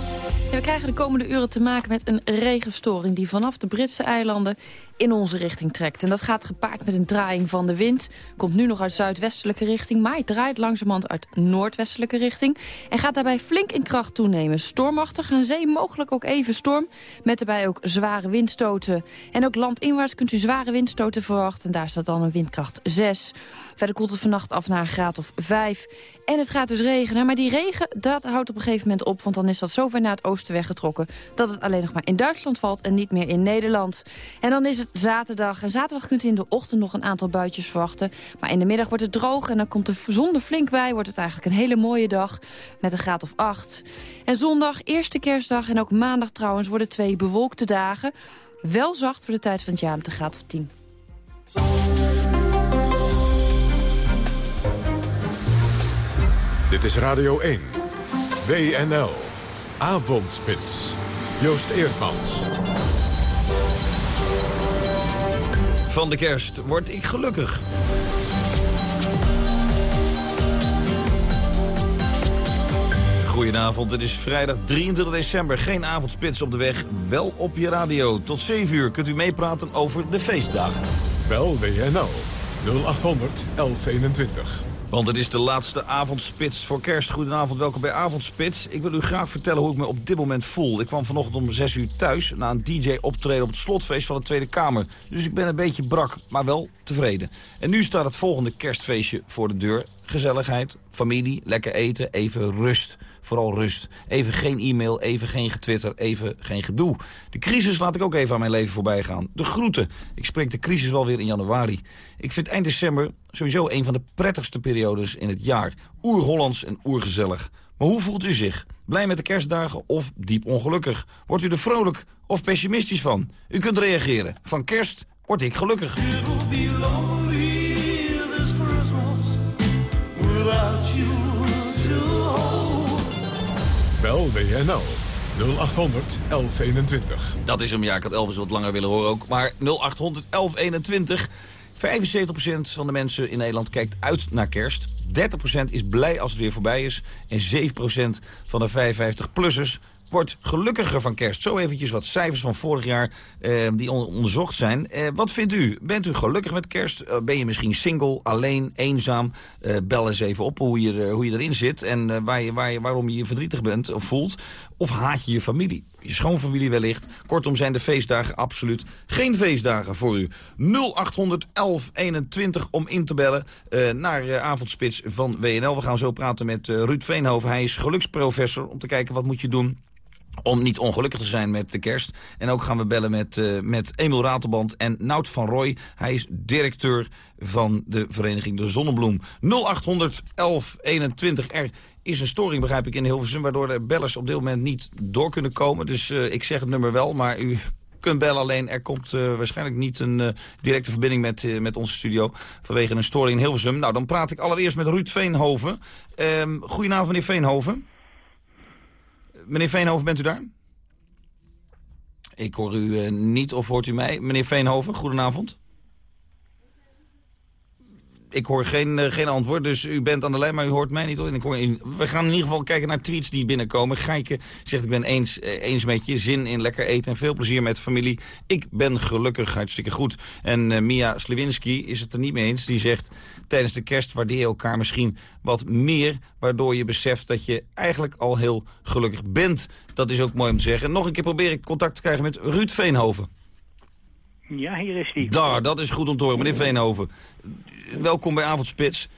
We krijgen de komende uren te maken met een regenstoring... die vanaf de Britse eilanden in onze richting trekt. En dat gaat gepaard met een draaiing van de wind. Komt nu nog uit zuidwestelijke richting, maar het draait langzamerhand uit noordwestelijke richting. En gaat daarbij flink in kracht toenemen. Stormachtig aan zee, mogelijk ook even storm. Met daarbij ook zware windstoten. En ook landinwaarts kunt u zware windstoten verwachten. En daar staat dan een windkracht 6. Verder koelt het vannacht af naar een graad of 5. En het gaat dus regenen. Maar die regen, dat houdt op een gegeven moment op. Want dan is dat zo ver naar het oosten weggetrokken... dat het alleen nog maar in Duitsland valt en niet meer in Nederland. En dan is het zaterdag. En zaterdag kunt u in de ochtend nog een aantal buitjes verwachten. Maar in de middag wordt het droog en dan komt de zon er flink bij. Wordt het eigenlijk een hele mooie dag met een graad of 8. En zondag, eerste kerstdag en ook maandag trouwens... worden twee bewolkte dagen. Wel zacht voor de tijd van het jaar met een graad of 10. Dit is Radio 1. WNL. Avondspits. Joost Eerdmans. Van de kerst word ik gelukkig. Goedenavond, het is vrijdag 23 december. Geen avondspits op de weg, wel op je radio. Tot 7 uur kunt u meepraten over de feestdagen. Bel WNL 0800 1121. Want het is de laatste avondspits voor kerst. Goedenavond, welkom bij Avondspits. Ik wil u graag vertellen hoe ik me op dit moment voel. Ik kwam vanochtend om 6 uur thuis na een DJ-optreden op het slotfeest van de Tweede Kamer. Dus ik ben een beetje brak, maar wel tevreden. En nu staat het volgende kerstfeestje voor de deur. Gezelligheid, familie, lekker eten, even rust. Vooral rust. Even geen e-mail, even geen getwitter, even geen gedoe. De crisis laat ik ook even aan mijn leven voorbij gaan. De groeten. Ik spreek de crisis wel weer in januari. Ik vind eind december sowieso een van de prettigste periodes in het jaar. Oer-Hollands en oergezellig. Maar hoe voelt u zich? Blij met de kerstdagen of diep ongelukkig? Wordt u er vrolijk of pessimistisch van? U kunt reageren. Van kerst word ik gelukkig. Bel WNL 0800 1121. Dat is hem, ja. Ik had Elvis wat langer willen horen ook. Maar 0800 1121. 75% van de mensen in Nederland kijkt uit naar kerst. 30% is blij als het weer voorbij is. En 7% van de 55-plussers wordt gelukkiger van kerst. Zo eventjes wat cijfers van vorig jaar eh, die onderzocht zijn. Eh, wat vindt u? Bent u gelukkig met kerst? Eh, ben je misschien single, alleen, eenzaam? Bel eens even op hoe je, hoe je erin zit en waar je, waar je, waarom je je verdrietig bent of voelt. Of haat je je familie? Je schoonfamilie wellicht. Kortom zijn de feestdagen absoluut geen feestdagen voor u. 0800 1121 om in te bellen uh, naar uh, avondspits van WNL. We gaan zo praten met uh, Ruud Veenhoven. Hij is geluksprofessor om te kijken wat moet je doen om niet ongelukkig te zijn met de kerst. En ook gaan we bellen met, met Emil Ratelband en Nout van Roy. Hij is directeur van de vereniging De Zonnebloem. 0800 1121. Er is een storing, begrijp ik, in Hilversum... waardoor de bellers op dit moment niet door kunnen komen. Dus uh, ik zeg het nummer wel, maar u <laughs> kunt bellen. Alleen er komt uh, waarschijnlijk niet een uh, directe verbinding met, met onze studio... vanwege een storing in Hilversum. Nou, dan praat ik allereerst met Ruud Veenhoven. Ehm, goedenavond, meneer Veenhoven. Meneer Veenhoven, bent u daar? Ik hoor u niet, of hoort u mij? Meneer Veenhoven, goedenavond ik hoor geen, uh, geen antwoord, dus u bent aan de lijn, maar u hoort mij niet. Hoor in, we gaan in ieder geval kijken naar tweets die binnenkomen. Geike zegt, ik ben eens, uh, eens met je. Zin in lekker eten en veel plezier met familie. Ik ben gelukkig, hartstikke goed. En uh, Mia Slewinski is het er niet mee eens. Die zegt, tijdens de kerst waardeer je elkaar misschien wat meer... waardoor je beseft dat je eigenlijk al heel gelukkig bent. Dat is ook mooi om te zeggen. Nog een keer probeer ik contact te krijgen met Ruud Veenhoven. Ja, hier is hij. Daar, dat is goed om te horen. Meneer Veenhoven, welkom bij Avondspits.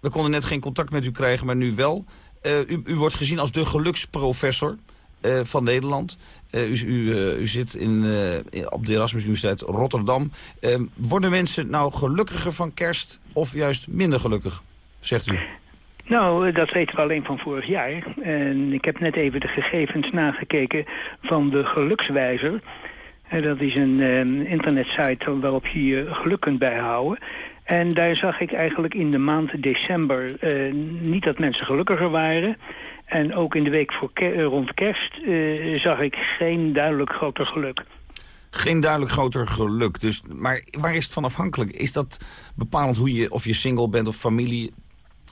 We konden net geen contact met u krijgen, maar nu wel. Uh, u, u, wordt gezien als de geluksprofessor uh, van Nederland. Uh, u, u, u, zit in, op de Erasmus Universiteit Rotterdam. worden mensen nou gelukkiger van kerst of juist minder gelukkig, zegt u? Nou, dat weten we alleen van vorig jaar. En ik heb net even de gegevens nagekeken van de gelukswijzer... Dat is een um, internetsite waarop je je geluk kunt bijhouden. En daar zag ik eigenlijk in de maand december uh, niet dat mensen gelukkiger waren. En ook in de week voor ke rond kerst uh, zag ik geen duidelijk groter geluk. Geen duidelijk groter geluk. Dus, maar waar is het van afhankelijk? Is dat bepalend hoe je, of je single bent of familie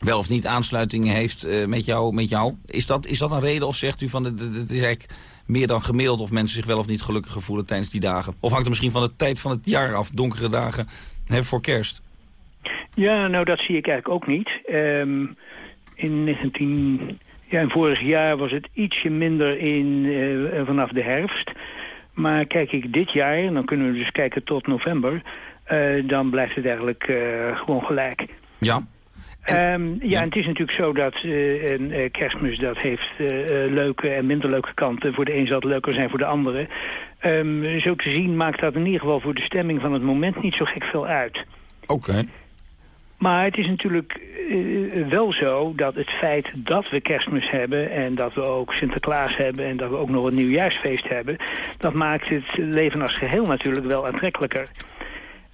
wel of niet aansluiting heeft met, jou, met jou? Is dat, is dat een reden of zegt u van het is eigenlijk meer dan gemiddeld of mensen zich wel of niet gelukkiger voelen tijdens die dagen? Of hangt er misschien van de tijd van het jaar af, donkere dagen hè, voor kerst? Ja, nou dat zie ik eigenlijk ook niet. Um, in 19... Ja, in vorig jaar was het ietsje minder in, uh, vanaf de herfst. Maar kijk ik dit jaar, en dan kunnen we dus kijken tot november... Uh, dan blijft het eigenlijk uh, gewoon gelijk. Ja, Um, ja, en het is natuurlijk zo dat uh, een uh, kerstmis dat heeft uh, leuke en minder leuke kanten. Voor de een zal het leuker zijn voor de andere. Um, zo te zien maakt dat in ieder geval voor de stemming van het moment niet zo gek veel uit. Oké. Okay. Maar het is natuurlijk wel zo dat het feit dat we kerstmis hebben... en dat we ook Sinterklaas hebben en dat we ook nog een nieuwjaarsfeest hebben... dat maakt het leven als geheel natuurlijk wel aantrekkelijker.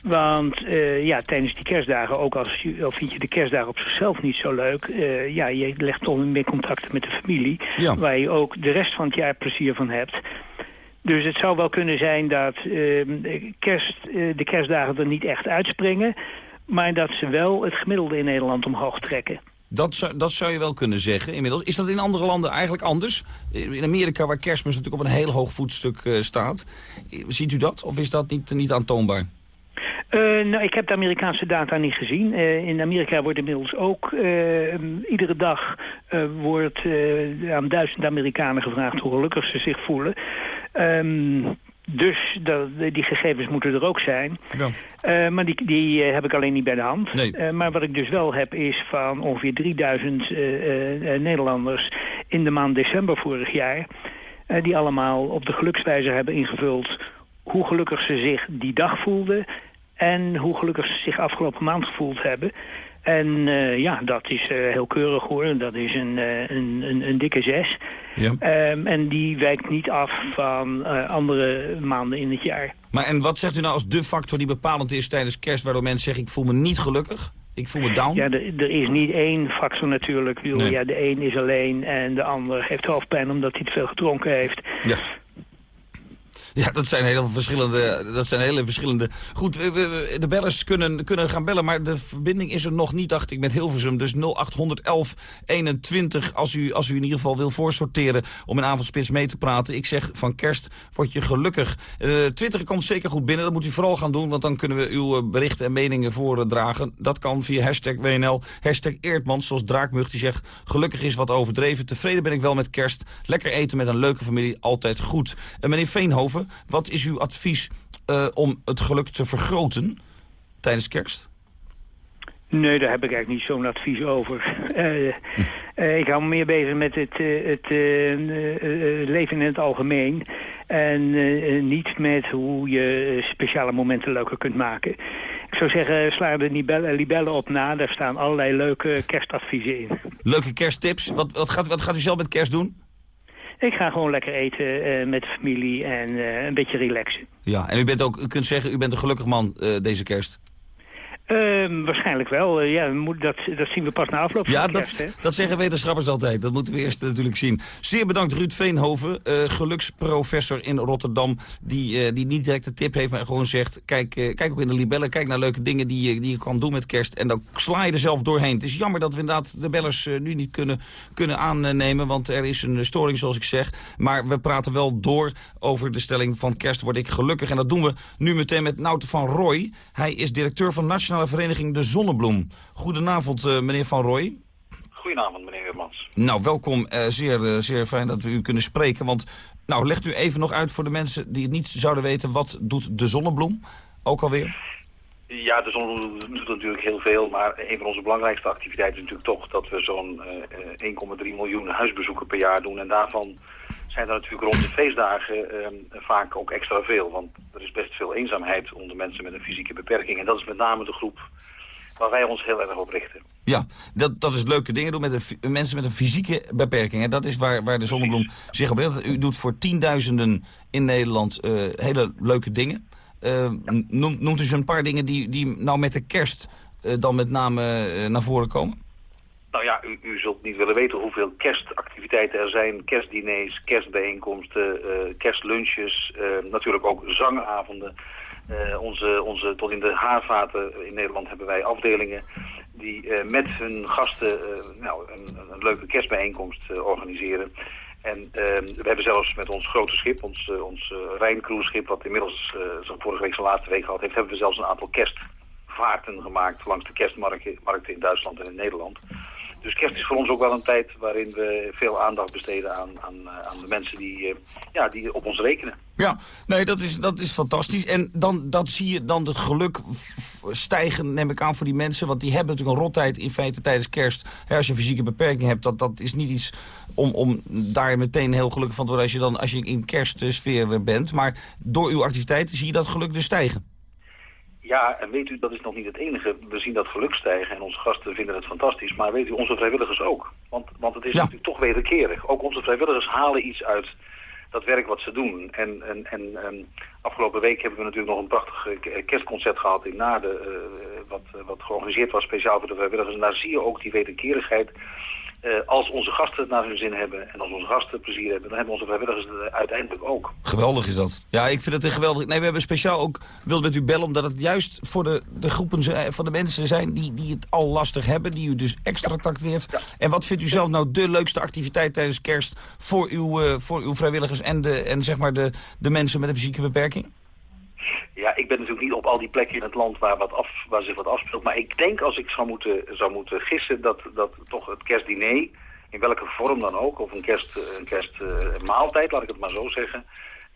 Want uh, ja, tijdens die kerstdagen, ook als je, al vind je de kerstdagen op zichzelf niet zo leuk... Uh, ja, je legt toch meer contacten met de familie... Ja. waar je ook de rest van het jaar plezier van hebt. Dus het zou wel kunnen zijn dat uh, kerst, de kerstdagen er niet echt uitspringen... maar dat ze wel het gemiddelde in Nederland omhoog trekken. Dat zou, dat zou je wel kunnen zeggen inmiddels. Is dat in andere landen eigenlijk anders? In Amerika, waar kerstmis natuurlijk op een heel hoog voetstuk staat. Ziet u dat? Of is dat niet, niet aantoonbaar? Uh, nou, ik heb de Amerikaanse data niet gezien. Uh, in Amerika wordt inmiddels ook uh, iedere dag wordt aan duizend Amerikanen gevraagd hoe gelukkig ze zich voelen. Um, dus dat, die gegevens moeten er ook zijn. Ja. maar die, die heb ik alleen niet bij de hand. Nee. maar wat ik dus wel heb is van ongeveer 3000 Nederlanders in de maand december vorig jaar... die allemaal op de gelukswijzer hebben ingevuld hoe gelukkig ze zich die dag voelden en hoe gelukkig ze zich afgelopen maand gevoeld hebben. En uh, ja, dat is uh, heel keurig hoor. Dat is een, uh, een, een, een, dikke zes. Ja. Um, en die wijkt niet af van andere maanden in het jaar. Maar en wat zegt u nou als de factor die bepalend is tijdens kerst... waardoor mensen zeggen ik voel me niet gelukkig? Ik voel me down? Ja, er is niet één factor natuurlijk. Nee. Ja, de een is alleen en de ander heeft hoofdpijn omdat hij te veel gedronken heeft. Ja. Ja, dat zijn heel verschillende. Dat zijn hele verschillende. Goed, de bellers kunnen, kunnen gaan bellen, maar de verbinding is er nog niet, dacht ik, met Hilversum. Dus 0811 21, als u, als u in ieder geval wil voorsorteren om in avondspits mee te praten. Ik zeg, van kerst word je gelukkig. Uh, Twitter komt zeker goed binnen, dat moet u vooral gaan doen, want dan kunnen we uw eh, berichten en meningen voordragen. Dat kan via hashtag WNL, hashtag Eertmans, zoals Draakmug die zegt, gelukkig is wat overdreven. Tevreden ben ik wel met kerst. Lekker eten met een leuke familie, altijd goed. Meneer Veenhoven, wat is uw advies uh, om het geluk te vergroten tijdens kerst? Nee, daar heb ik eigenlijk niet zo'n advies over. Uh, <laughs> uh, ik hou me meer bezig met het, het leven in het algemeen. En niet met hoe je speciale momenten leuker kunt maken. Ik zou zeggen, sla de libellen, libellen op na. Daar staan allerlei leuke kerstadviezen in. Leuke kersttips? Wat, wat, gaat, wat gaat u zelf met kerst doen? Ik ga gewoon lekker eten uh, met de familie en uh, een beetje relaxen. Ja, en u, bent ook, u kunt zeggen, u bent een gelukkig man uh, deze kerst. Uh, waarschijnlijk wel. Uh, ja, dat, dat zien we pas na afloop van ja, de kerst, dat, dat zeggen wetenschappers altijd. Dat moeten we eerst natuurlijk zien. Zeer bedankt Ruud Veenhoven, uh, geluksprofessor in Rotterdam... die, die niet direct een tip heeft, maar gewoon zegt... kijk, kijk ook in de libellen, kijk naar leuke dingen die je, die je kan doen met kerst... en dan sla je er zelf doorheen. Het is jammer dat we inderdaad de bellers nu niet kunnen, kunnen aannemen... want er is een storing, zoals ik zeg. Maar we praten wel door over de stelling van kerst word ik gelukkig. En dat doen we nu meteen met Nouten van Roy. Hij is directeur van Nationale Vereniging De Zonnebloem. Goedenavond, uh, meneer Van Roy. Goedenavond, meneer Hermans. Nou, welkom. Uh, zeer, uh, zeer fijn dat we u kunnen spreken. Want, nou, legt u even nog uit voor de mensen die het niet zouden weten... wat doet De Zonnebloem ook alweer? Ja, de Zonnebloem doet natuurlijk heel veel. Maar een van onze belangrijkste activiteiten is natuurlijk toch... dat we zo'n 1,3 miljoen huisbezoeken per jaar doen. En daarvan zijn er natuurlijk rond de feestdagen uh, vaak ook extra veel. Want er is best veel eenzaamheid onder mensen met een fysieke beperking. En dat is met name de groep waar wij ons heel erg op richten. Ja, dat, dat is leuke dingen doen met een, mensen met een fysieke beperking. En dat is waar, waar de Zonnebloem zich op richt. U doet voor tienduizenden in Nederland uh, hele leuke dingen. Uh, noemt, noemt u eens een paar dingen die, die nou met de kerst uh, dan met name naar voren komen? Nou ja, u, zult niet willen weten hoeveel kerstactiviteiten er zijn. Kerstdiners, kerstbijeenkomsten, uh, kerstlunches, uh, natuurlijk ook zangavonden. Uh, onze, onze, tot in de haarvaten in Nederland hebben wij afdelingen die met hun gasten nou, een, een, leuke kerstbijeenkomst organiseren. En we hebben zelfs met ons grote schip, ons, ons Rijncruiseschip, wat inmiddels vorige week zijn laatste week gehad heeft, hebben we zelfs een aantal kerstvaarten gemaakt langs de kerstmarkten in Duitsland en in Nederland. Dus kerst is voor ons ook wel een tijd waarin we veel aandacht besteden aan, aan, aan de mensen die, uh, ja, die op ons rekenen. Ja, nee, dat is, dat is fantastisch. En dan dat zie je dan het geluk stijgen, neem ik aan, voor die mensen. Want die hebben natuurlijk een rottijd in feite tijdens kerst. Als je een fysieke beperking hebt, dat, dat is niet iets om, om daar meteen heel gelukkig van te worden... als je, dan, als je in kerstsfeer bent. Maar door uw activiteiten zie je dat geluk dus stijgen. Ja, en weet u, dat is nog niet het enige. We zien dat geluk stijgen en onze gasten vinden het fantastisch. Maar weet u, onze vrijwilligers ook. Want, want het is ja. natuurlijk toch wederkerig. Ook onze vrijwilligers halen iets uit dat werk wat ze doen. En, en, en, en afgelopen week hebben we natuurlijk nog een prachtig kerstconcert gehad in Naarden. Uh, wat, wat georganiseerd was speciaal voor de vrijwilligers. En daar zie je ook die wederkerigheid uh, als onze gasten het naar hun zin hebben en als onze gasten plezier hebben, dan hebben onze vrijwilligers het uiteindelijk ook. Geweldig is dat. Ja, ik vind het een geweldig. Nee, we hebben speciaal ook, wilde met u bellen, omdat het juist voor de, de groepen van de mensen zijn die, die het al lastig hebben, die u dus extra trakteert. Ja. En wat vindt u zelf nou de leukste activiteit tijdens kerst voor uw, uh, voor uw vrijwilligers en, de, en zeg maar de, de mensen met een fysieke beperking? Ja, ik ben natuurlijk niet op al die plekken in het land waar, wat af, waar zich wat afspeelt. Maar ik denk als ik zou moeten, zou moeten gissen dat, dat toch het kerstdiner, in welke vorm dan ook, of een, kerst, een kerstmaaltijd, uh, laat ik het maar zo zeggen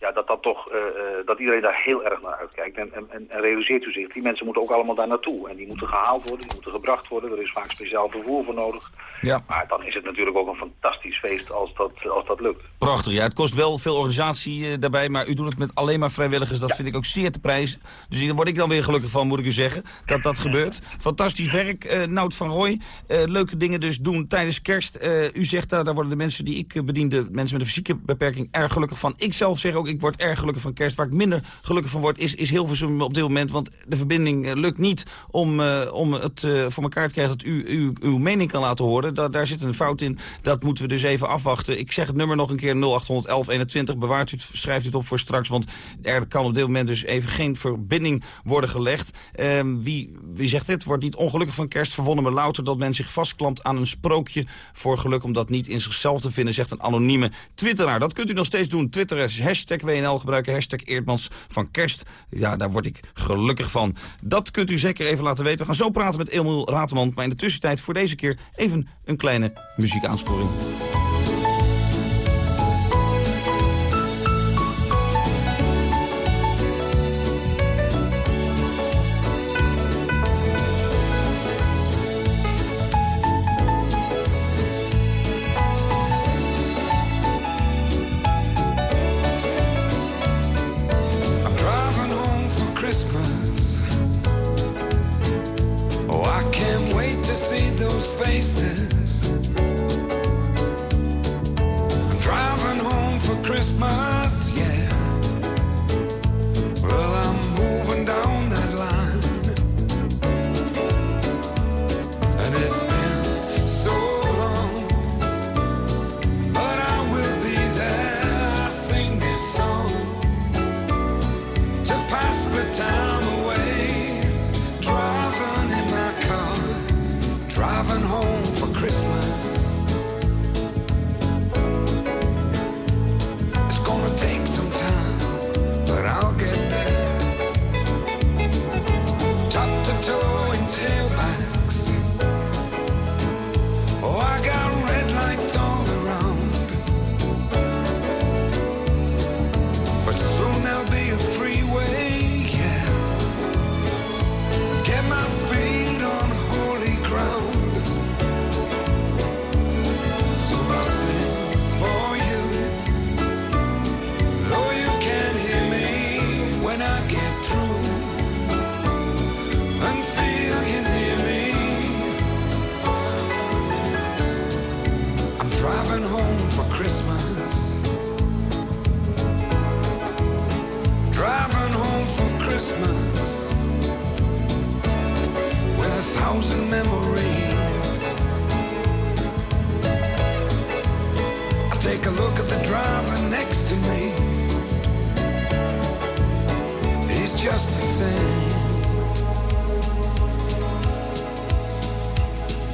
ja, dat, dat, toch, uh, dat iedereen daar heel erg naar uitkijkt. En, en, en, realiseert u zich, die mensen moeten ook allemaal daar naartoe. En die moeten gehaald worden, die moeten gebracht worden. Er is vaak speciaal vervoer voor nodig. Ja. Maar dan is het natuurlijk ook een fantastisch feest als dat, als dat lukt. Prachtig, ja. Het kost wel veel organisatie uh, daarbij, maar u doet het met alleen maar vrijwilligers. Dat ja. vind ik ook zeer te prijzen. Dus daar word ik dan weer gelukkig van, moet ik u zeggen, dat dat gebeurt. Fantastisch werk. Uh, Nout van Rooij, leuke dingen dus doen tijdens kerst. u zegt daar, daar worden de mensen die ik bediende, mensen met een fysieke beperking, erg gelukkig van. Ik zelf zeg ook, ik word erg gelukkig van kerst. Waar ik minder gelukkig van word, is, is Hilversum op dit moment. Want de verbinding eh, lukt niet om, uh, om het uh, voor elkaar te krijgen... dat u, uw mening kan laten horen. Da daar zit een fout in. Dat moeten we dus even afwachten. Ik zeg het nummer nog een keer, 081121. Bewaart u het, schrijft u het op voor straks. Want er kan op dit moment dus even geen verbinding worden gelegd. Uh, wie, wie zegt dit? Wordt niet ongelukkig van kerst. Vervonden me louter dat men zich vastklampt aan een sprookje voor geluk... om dat niet in zichzelf te vinden, zegt een anonieme twitteraar. Dat kunt u nog steeds doen. Twitter is hashtag WNL gebruiken, hashtag Eerdmans van kerst. Ja, daar word ik gelukkig van. Dat kunt u zeker even laten weten. We gaan zo praten met Emil Rateman. Maar in de tussentijd voor deze keer even een kleine muziekaansporing.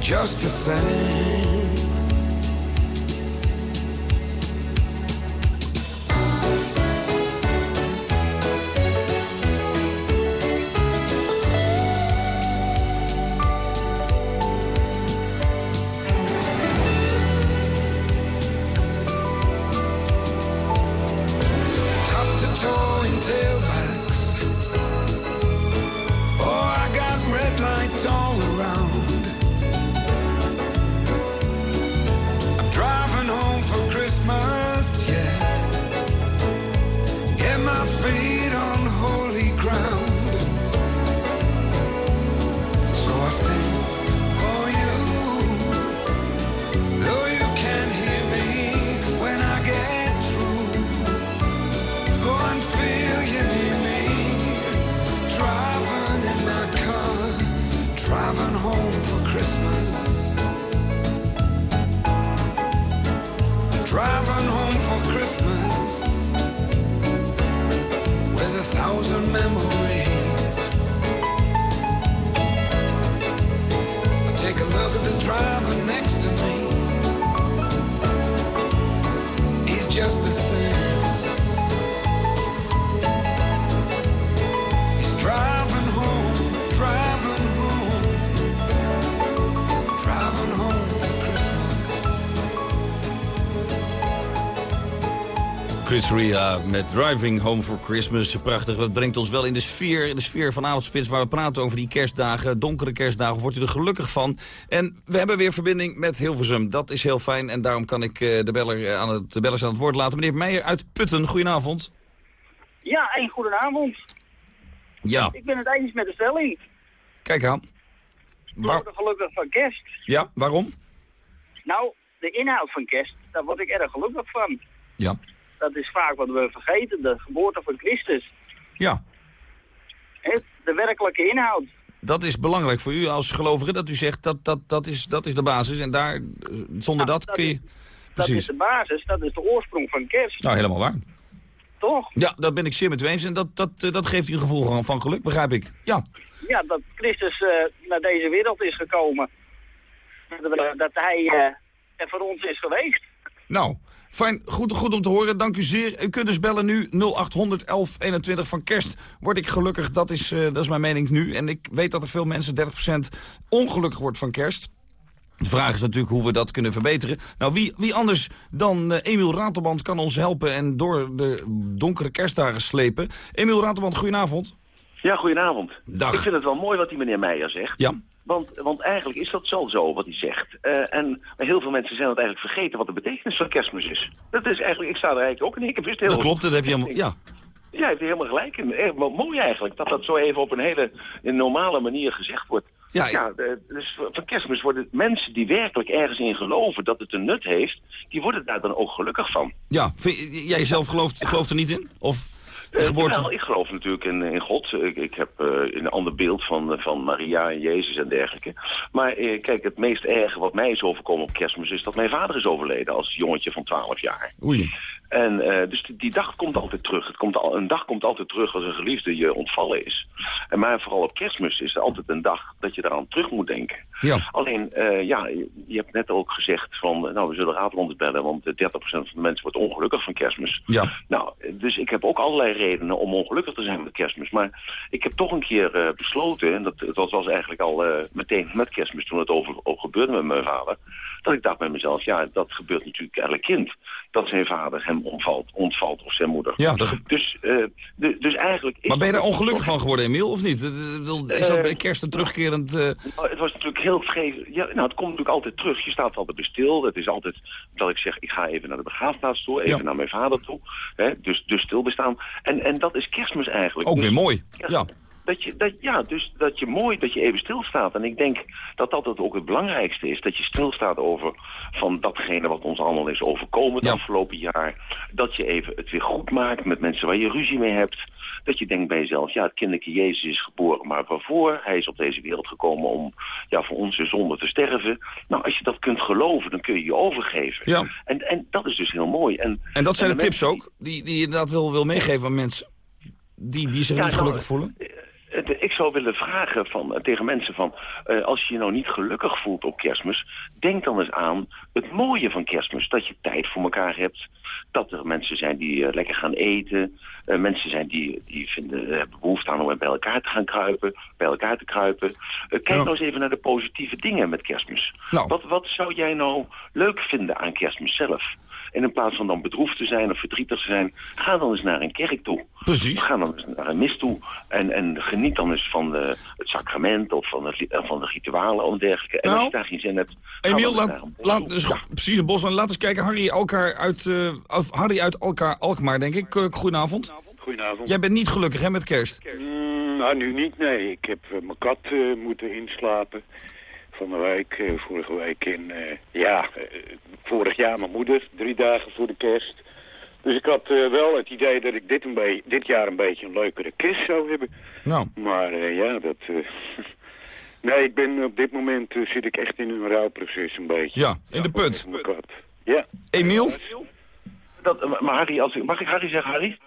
just the same. Ria met Driving Home for Christmas. Prachtig, dat brengt ons wel in de sfeer, in de sfeer van Avondspits... waar we praten over die kerstdagen, donkere kerstdagen. Wordt u er gelukkig van. En we hebben weer verbinding met Hilversum. Dat is heel fijn en daarom kan ik eh, de, beller aan het, de bellers aan het woord laten. Meneer Meijer uit Putten, goedenavond. Ja, een goedenavond. Ja. Ik ben het eens met de stelling. Kijk aan. Waar... gelukkig van kerst. Ja, waarom? Nou, de inhoud van kerst, daar word ik erg gelukkig van. Ja. Dat is vaak wat we vergeten, de geboorte van Christus. Ja, De werkelijke inhoud. dat is belangrijk voor u als gelovige dat u zegt dat dat, dat, is, dat is de basis. En daar, zonder dat, dat kun je... Dat is de basis, dat is de oorsprong van kerst. Nou, helemaal waar. Toch? Ja, dat ben ik zeer met u eens. En dat, dat, eh, dat geeft u een gevoel van- van geluk, begrijp ik. Ja, Ja, dat Christus eh, naar deze wereld is gekomen. Dat, dat hij eh, er voor ons is geweest. Nou, fijn. Goed, goed om te horen. Dank u zeer. U kunt dus bellen nu 0800 1121 van kerst. Word ik gelukkig, dat is, eh, dat is mijn mening nu. En ik weet dat er veel mensen, 30% ongelukkig wordt van kerst. De vraag is natuurlijk hoe we dat kunnen verbeteren. Nou, wie, wie anders dan eh, Emiel Ratelband kan ons helpen en door de donkere kerstdagen slepen. Emiel Ratelband, goedenavond. Ja, goedenavond. Dag. Ik vind het wel mooi wat die meneer Meijer zegt. Ja. Want, want eigenlijk is dat zo zo wat hij zegt. Eh, en heel veel mensen zijn het eigenlijk vergeten wat de betekenis van kerstmis is. Dat is eigenlijk, ik sta er eigenlijk ook in keer bij stil. Dat klopt, dat heb je helemaal... Ja. Heeft er helemaal gelijk in. Eh, mooi eigenlijk, dat dat zo even op een hele normale manier gezegd wordt. Ja, Ja, eh, dus van kerstmis worden mensen die werkelijk ergens in geloven dat het een nut heeft, die worden daar dan ook gelukkig van. Ja, jij zelf gelooft, gelooft er niet in? Of Eh, geboorte? ik geloof natuurlijk in, in God. Ik, ik heb eh, een ander beeld van, van Maria en Jezus en dergelijke. Maar eh, kijk, het meest erge wat mij is overkomen op kerstmis... is dat mijn vader is overleden als jongetje van 12 jaar. Oei. En eh, dus die, die dag komt altijd terug. Het komt al, een dag komt altijd terug als een geliefde je ontvallen is. En maar vooral op kerstmis is er altijd een dag dat je eraan terug moet denken. Ja. Alleen, eh, ja, je, je hebt net ook gezegd van, eh, nou, we zullen Raadlanders bellen, want eh, 30% van de mensen wordt ongelukkig van kerstmis. Ja. Nou, dus ik heb ook allerlei redenen om ongelukkig te zijn met kerstmis. Maar ik heb toch een keer besloten, en dat, dat was eigenlijk al meteen met kerstmis toen het over, over gebeurde met mijn vader, dat ik dacht bij mezelf, ja, dat gebeurt natuurlijk elk kind. Dat zijn vader hem omvalt, ontvalt of zijn moeder. Ja, dat dus, eh, de- dus eigenlijk... is Maar ben je daar ook ongelukkig van geworden, Emiel, of niet? Eh, eh, Is dat bij kerst een terugkerend... Nou, Het was natuurlijk heel vreemd. Ja, nou, het komt natuurlijk altijd terug. Je staat altijd bij stil. Het is altijd dat ik zeg, ik ga even naar de begraafplaats toe. Even Ja. naar mijn vader toe. Hè, dus, dus stilbestaan. En, en dat is kerstmis eigenlijk. Ook Dus- weer mooi. Ja. Dat je, dat, ja, dus dat je mooi dat je even stilstaat. En ik denk dat dat het ook het belangrijkste is. Dat je stilstaat over van datgene wat ons allemaal is overkomen het afgelopen jaar. Dat je even het weer goed maakt met mensen waar je ruzie mee hebt. Dat je denkt bij jezelf, ja, het kinderke Jezus is geboren, maar waarvoor? Hij is op deze wereld gekomen om ja, voor onze zonde te sterven. Nou, als je dat kunt geloven, dan kun je je overgeven. Ja. En, en dat is dus heel mooi. En, En dat zijn de tips mensen- ook, die, die je inderdaad wil, wil meegeven aan mensen die, die zich Ja, niet nou, gelukkig voelen? Eh, Ik zou willen vragen van, eh, tegen mensen van... eh, als je je nou niet gelukkig voelt op kerstmis... denk dan eens aan het mooie van kerstmis. Dat je tijd voor elkaar hebt. Dat er mensen zijn die lekker gaan eten. mensen zijn die, die vinden, eh, hebben behoefte aan om bij elkaar te gaan kruipen. Bij elkaar te kruipen. Kijk nou eens even naar de positieve dingen met kerstmis. Nou. Wat, wat zou jij nou leuk vinden aan kerstmis zelf? En in plaats van dan bedroefd te zijn of verdrietig te zijn... ga dan eens naar een kerk toe. Precies. Ga dan eens naar een mis toe en, en geniet dan eens van de, het sacrament of van, het, van de ritualen en dergelijke. En als Nou, je daar geen zin hebt, Emiel, laat, laat, dus, precies een bos. Laat eens kijken, Harry Alkmaar uit, eh, of Harry uit Alkmaar, Alkmaar denk ik. Eh, Goedenavond. Goedenavond. Jij bent niet gelukkig hè, met kerst? Mm, nou, nu niet, nee. Ik heb eh, mijn kat eh, moeten inslapen van de week, eh, vorige week in, eh, ja, eh, vorig jaar mijn moeder, drie dagen voor de kerst. Dus ik had eh, wel het idee dat ik dit, een dit jaar een beetje een leukere kerst zou hebben. Nou. Maar eh, ja, dat... eh, <laughs> nee, ik ben op dit moment zit ik echt in een rouwproces een beetje. Ja, in de put. Ja. Emiel? Dat, maar Harry, als ik, mag ik Harry zeggen, Harry?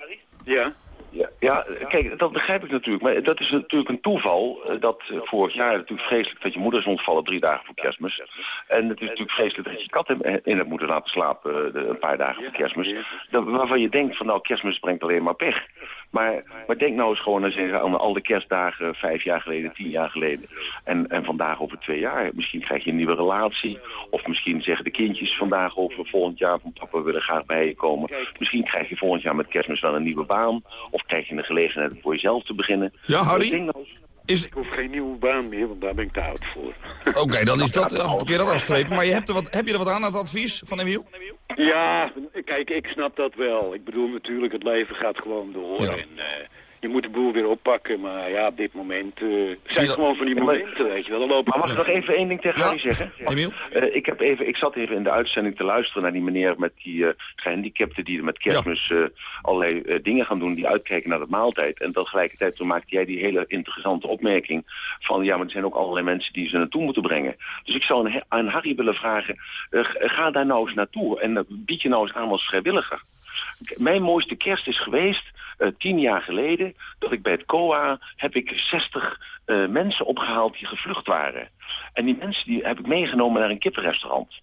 Ja. Ja, ja, kijk, dat begrijp ik natuurlijk. Maar dat is natuurlijk een toeval. eh, Dat eh, vorig jaar natuurlijk vreselijk dat je moeder is ontvallen drie dagen voor kerstmis. En het is natuurlijk vreselijk dat je kat in, in hebt moeten laten slapen eh, een paar dagen voor kerstmis. Dat, waarvan je denkt van nou, kerstmis brengt alleen maar pech. Maar, maar denk nou eens gewoon eens aan al de kerstdagen vijf jaar geleden, tien jaar geleden. En, en vandaag over twee jaar. Misschien krijg je een nieuwe relatie. Of misschien zeggen de kindjes vandaag over volgend jaar van papa willen graag bij je komen. Misschien krijg je volgend jaar met kerstmis wel een nieuwe baan. Of krijg je een gelegenheid om voor jezelf te beginnen. Ja, Harry? Is... Ik hoef geen nieuwe baan meer, want daar ben ik te oud voor. Oké, dan is <laughs> dat, eh, kun je dat afstrepen. Maar je hebt er wat, heb je er wat aan, aan het advies van Emiel? Ja, kijk, ik snap dat wel. Ik bedoel natuurlijk, het leven gaat gewoon door. Ja. En eh, je moet de boel weer oppakken. Maar ja, op dit moment uh, zijn het gewoon van die momenten, weet je wel. Dan lopen maar mag ik nog even één ding tegen Harry zeggen? Emiel? Uh, ik, heb even, ik zat even in de uitzending te luisteren naar die meneer met die uh, gehandicapten die er met kerstmis ja. allerlei dingen gaan doen, die uitkijken naar de maaltijd. En tegelijkertijd toen maakte jij die hele interessante opmerking van ja, maar er zijn ook allerlei mensen die ze naartoe moeten brengen. Dus ik zou aan Harry willen vragen, ga daar nou eens naartoe en bied je nou eens aan als vrijwilliger. Mijn mooiste kerst is geweest uh, tien jaar geleden dat ik bij het COA heb ik 60 uh, mensen opgehaald die gevlucht waren. En die mensen die heb ik meegenomen naar een kippenrestaurant.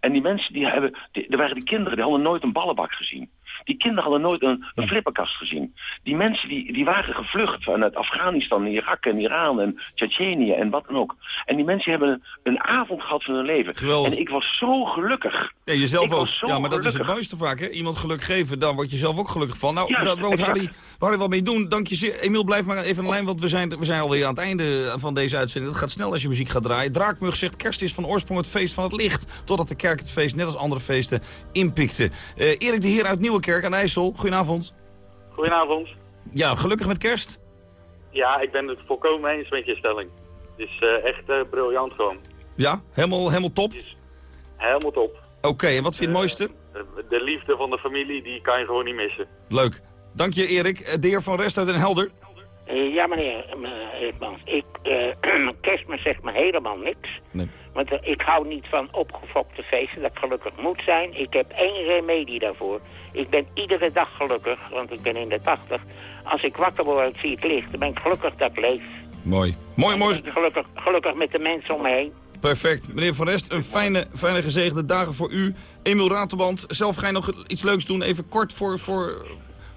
En die mensen die hebben, er waren die kinderen die hadden nooit een ballenbak gezien. Die kinderen hadden nooit een, een flipperkast gezien. Die mensen die, die waren gevlucht vanuit Afghanistan, Irak en Iran en Tsjetsjenië en wat dan ook. En die mensen hebben een, een avond gehad van hun leven. Geweldig. En ik was zo gelukkig. Ja, jezelf ik ook. Ja, maar dat is het mooiste vaak, hè? Iemand geluk geven, dan word je zelf ook gelukkig van. Nou, Juist, dat moet. Harry, Harry wat mee doen. Dank je zeer. Emiel, blijf maar even aan de lijn, want we zijn, we zijn alweer aan het einde van deze uitzending. Het gaat snel als je muziek gaat draaien. Draakmug zegt, kerst is van oorsprong het feest van het licht. Totdat de kerk het feest, net als andere feesten, inpikte. Uh, Erik de Heer uit Nieuwekerk aan IJssel, goedenavond. Goedenavond. Ja, gelukkig met kerst? Ja, ik ben het volkomen eens met je stelling. Het is uh, echt uh, briljant gewoon. Ja, helemaal, helemaal top? Helemaal top. Oké, okay, en wat vind je het mooiste? De liefde van de familie, die kan je gewoon niet missen. Leuk. Dank je Erik. De heer Van Rest uit Den Helder. Uh, ja meneer Eerdmans, ik, uh, <clears throat> kerstmis zegt me helemaal niks. Nee. Want uh, ik hou niet van opgefokte feesten, dat gelukkig moet zijn. Ik heb één remedie daarvoor. Ik ben iedere dag gelukkig, want ik ben in de tachtig. Als ik wakker word en zie het licht, dan ben ik gelukkig dat ik leef. Mooi. Mooi, mooi. Gelukkig, gelukkig met de mensen om me heen. Perfect. Meneer Van Rest, een fijne, fijne gezegende dagen voor u. Emiel Raterband, zelf ga je nog iets leuks doen? Even kort voor, voor,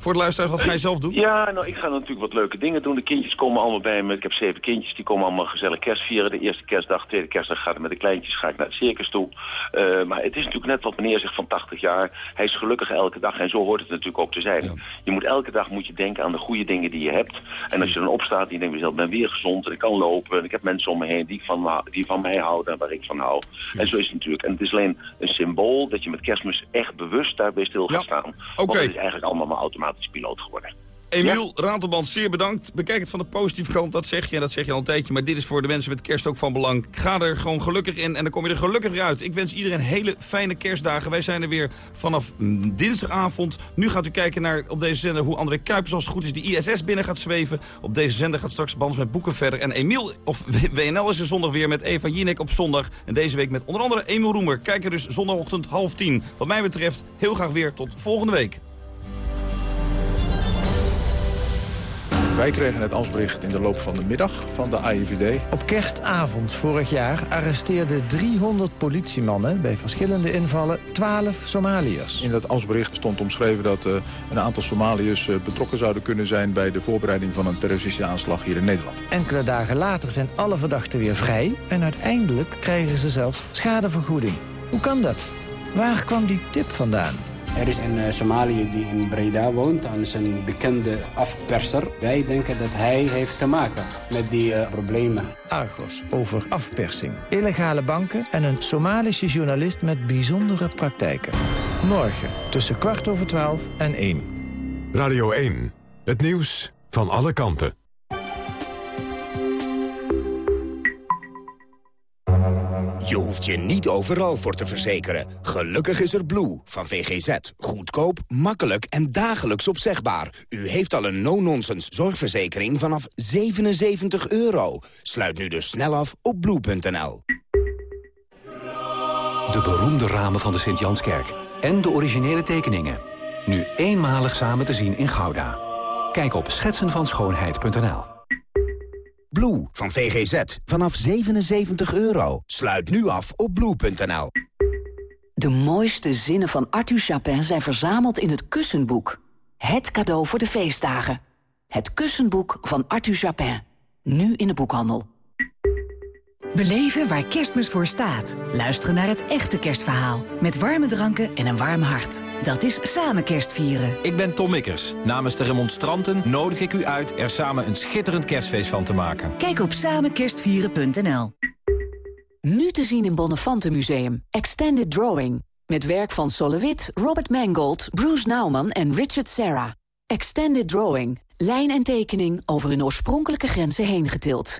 voor de luisteraars, wat ga je zelf doen? Ja, nou, ik ga natuurlijk wat leuke dingen doen. De kindjes komen allemaal bij me. Ik heb zeven kindjes, die komen allemaal gezellig kerst vieren. De eerste kerstdag, tweede kerstdag gaat met de kleintjes ga ik naar het circus toe. Uh, maar het is natuurlijk net wat meneer zegt van 80 jaar. Hij is gelukkig elke dag en zo hoort het natuurlijk ook te zijn. Ja. Je moet elke dag moet je denken aan de goede dingen die je hebt. En als je dan opstaat, die denkt ik ben weer gezond en ik kan lopen. En ik heb mensen om me heen die van, die van mij houden en waar ik van hou. Precies. En zo is het natuurlijk. En het is alleen een symbool dat je met kerstmis echt bewust daarbij stil gaat ja. staan. Oké. Want het is eigenlijk allemaal maar automatisch piloot geworden. Emiel ja. Zeer bedankt. Bekijk het van de positieve kant, dat zeg je dat zeg je al een tijdje. Maar dit is voor de mensen met kerst ook van belang. Ga er gewoon gelukkig in en dan kom je er gelukkig uit. Ik wens iedereen hele fijne kerstdagen. Wij zijn er weer vanaf dinsdagavond. Nu gaat u kijken naar op deze zender hoe André Kuipers als het goed is de ISS binnen gaat zweven. Op deze zender gaat straks Bans met Boeken verder. En Emiel, of WNL is er zondag weer met Eva Jinek op zondag. En deze week met onder andere Emiel Roemer. Kijk er dus zondagochtend half tien. Wat mij betreft heel graag weer tot volgende week. Wij kregen het ambtsbericht in de loop van de middag van de AIVD. Op kerstavond vorig jaar arresteerden 300 politiemannen... bij verschillende invallen 12 Somaliërs. In dat ambtsbericht stond omschreven dat uh, een aantal Somaliërs uh, betrokken zouden kunnen zijn... bij de voorbereiding van een terroristische aanslag hier in Nederland. Enkele dagen later zijn alle verdachten weer vrij... en uiteindelijk krijgen ze zelfs schadevergoeding. Hoe kan dat? Waar kwam die tip vandaan? Er is een uh, Somaliër die in Breda woont, en is een bekende afperser. Wij denken dat hij heeft te maken met die uh, problemen. Argos over afpersing, illegale banken en een Somalische journalist met bijzondere praktijken. Morgen tussen kwart over twaalf en één. Radio 1, het nieuws van alle kanten. Je hoeft je niet overal voor te verzekeren. Gelukkig is er Blue van VGZ. Goedkoop, makkelijk en dagelijks opzegbaar. U heeft al een no-nonsense zorgverzekering vanaf 77 euro. Sluit nu dus snel af op blue.nl. De beroemde ramen van de Sint-Janskerk. En de originele tekeningen. Nu eenmalig samen te zien in Gouda. Kijk op schetsenvanschoonheid.nl. Blue van VGZ. Vanaf 77 euro. Sluit nu af op blue.nl. De mooiste zinnen van Arthur Chapin zijn verzameld in het Kussenboek. Het cadeau voor de feestdagen. Het Kussenboek van Arthur Chapin. Nu in de boekhandel. Beleven waar kerstmis voor staat. Luisteren naar het echte kerstverhaal. Met warme dranken en een warm hart. Dat is samen kerstvieren. Ik ben Tom Mikkers. Namens de remonstranten nodig ik u uit... er samen een schitterend kerstfeest van te maken. Kijk op samenkerstvieren.nl Nu te zien in Bonnefante Museum. Extended Drawing. Met werk van Solowit, Robert Mangold, Bruce Nauman en Richard Serra. Extended Drawing. Lijn en tekening over hun oorspronkelijke grenzen heen getild.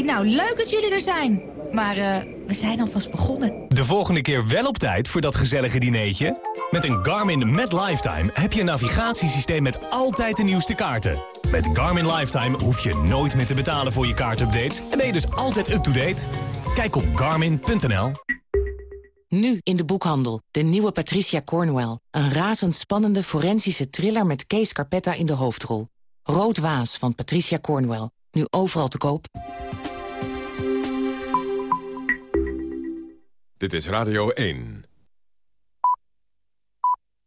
Hey, nou leuk dat jullie er zijn. Maar eh, we zijn alvast begonnen. De volgende keer wel op tijd voor dat gezellige dineetje? Met een Garmin Met Lifetime heb je een navigatiesysteem met altijd de nieuwste kaarten. Met Garmin Lifetime hoef je nooit meer te betalen voor je kaartupdates... en ben je dus altijd up-to-date. Kijk op garmin.nl. Nu in de boekhandel, de nieuwe Patricia Cornwell. Een razendspannende forensische thriller met Kees Carpetta in de hoofdrol. Rood Waas van Patricia Cornwell. Nu overal te koop. Dit is Radio 1.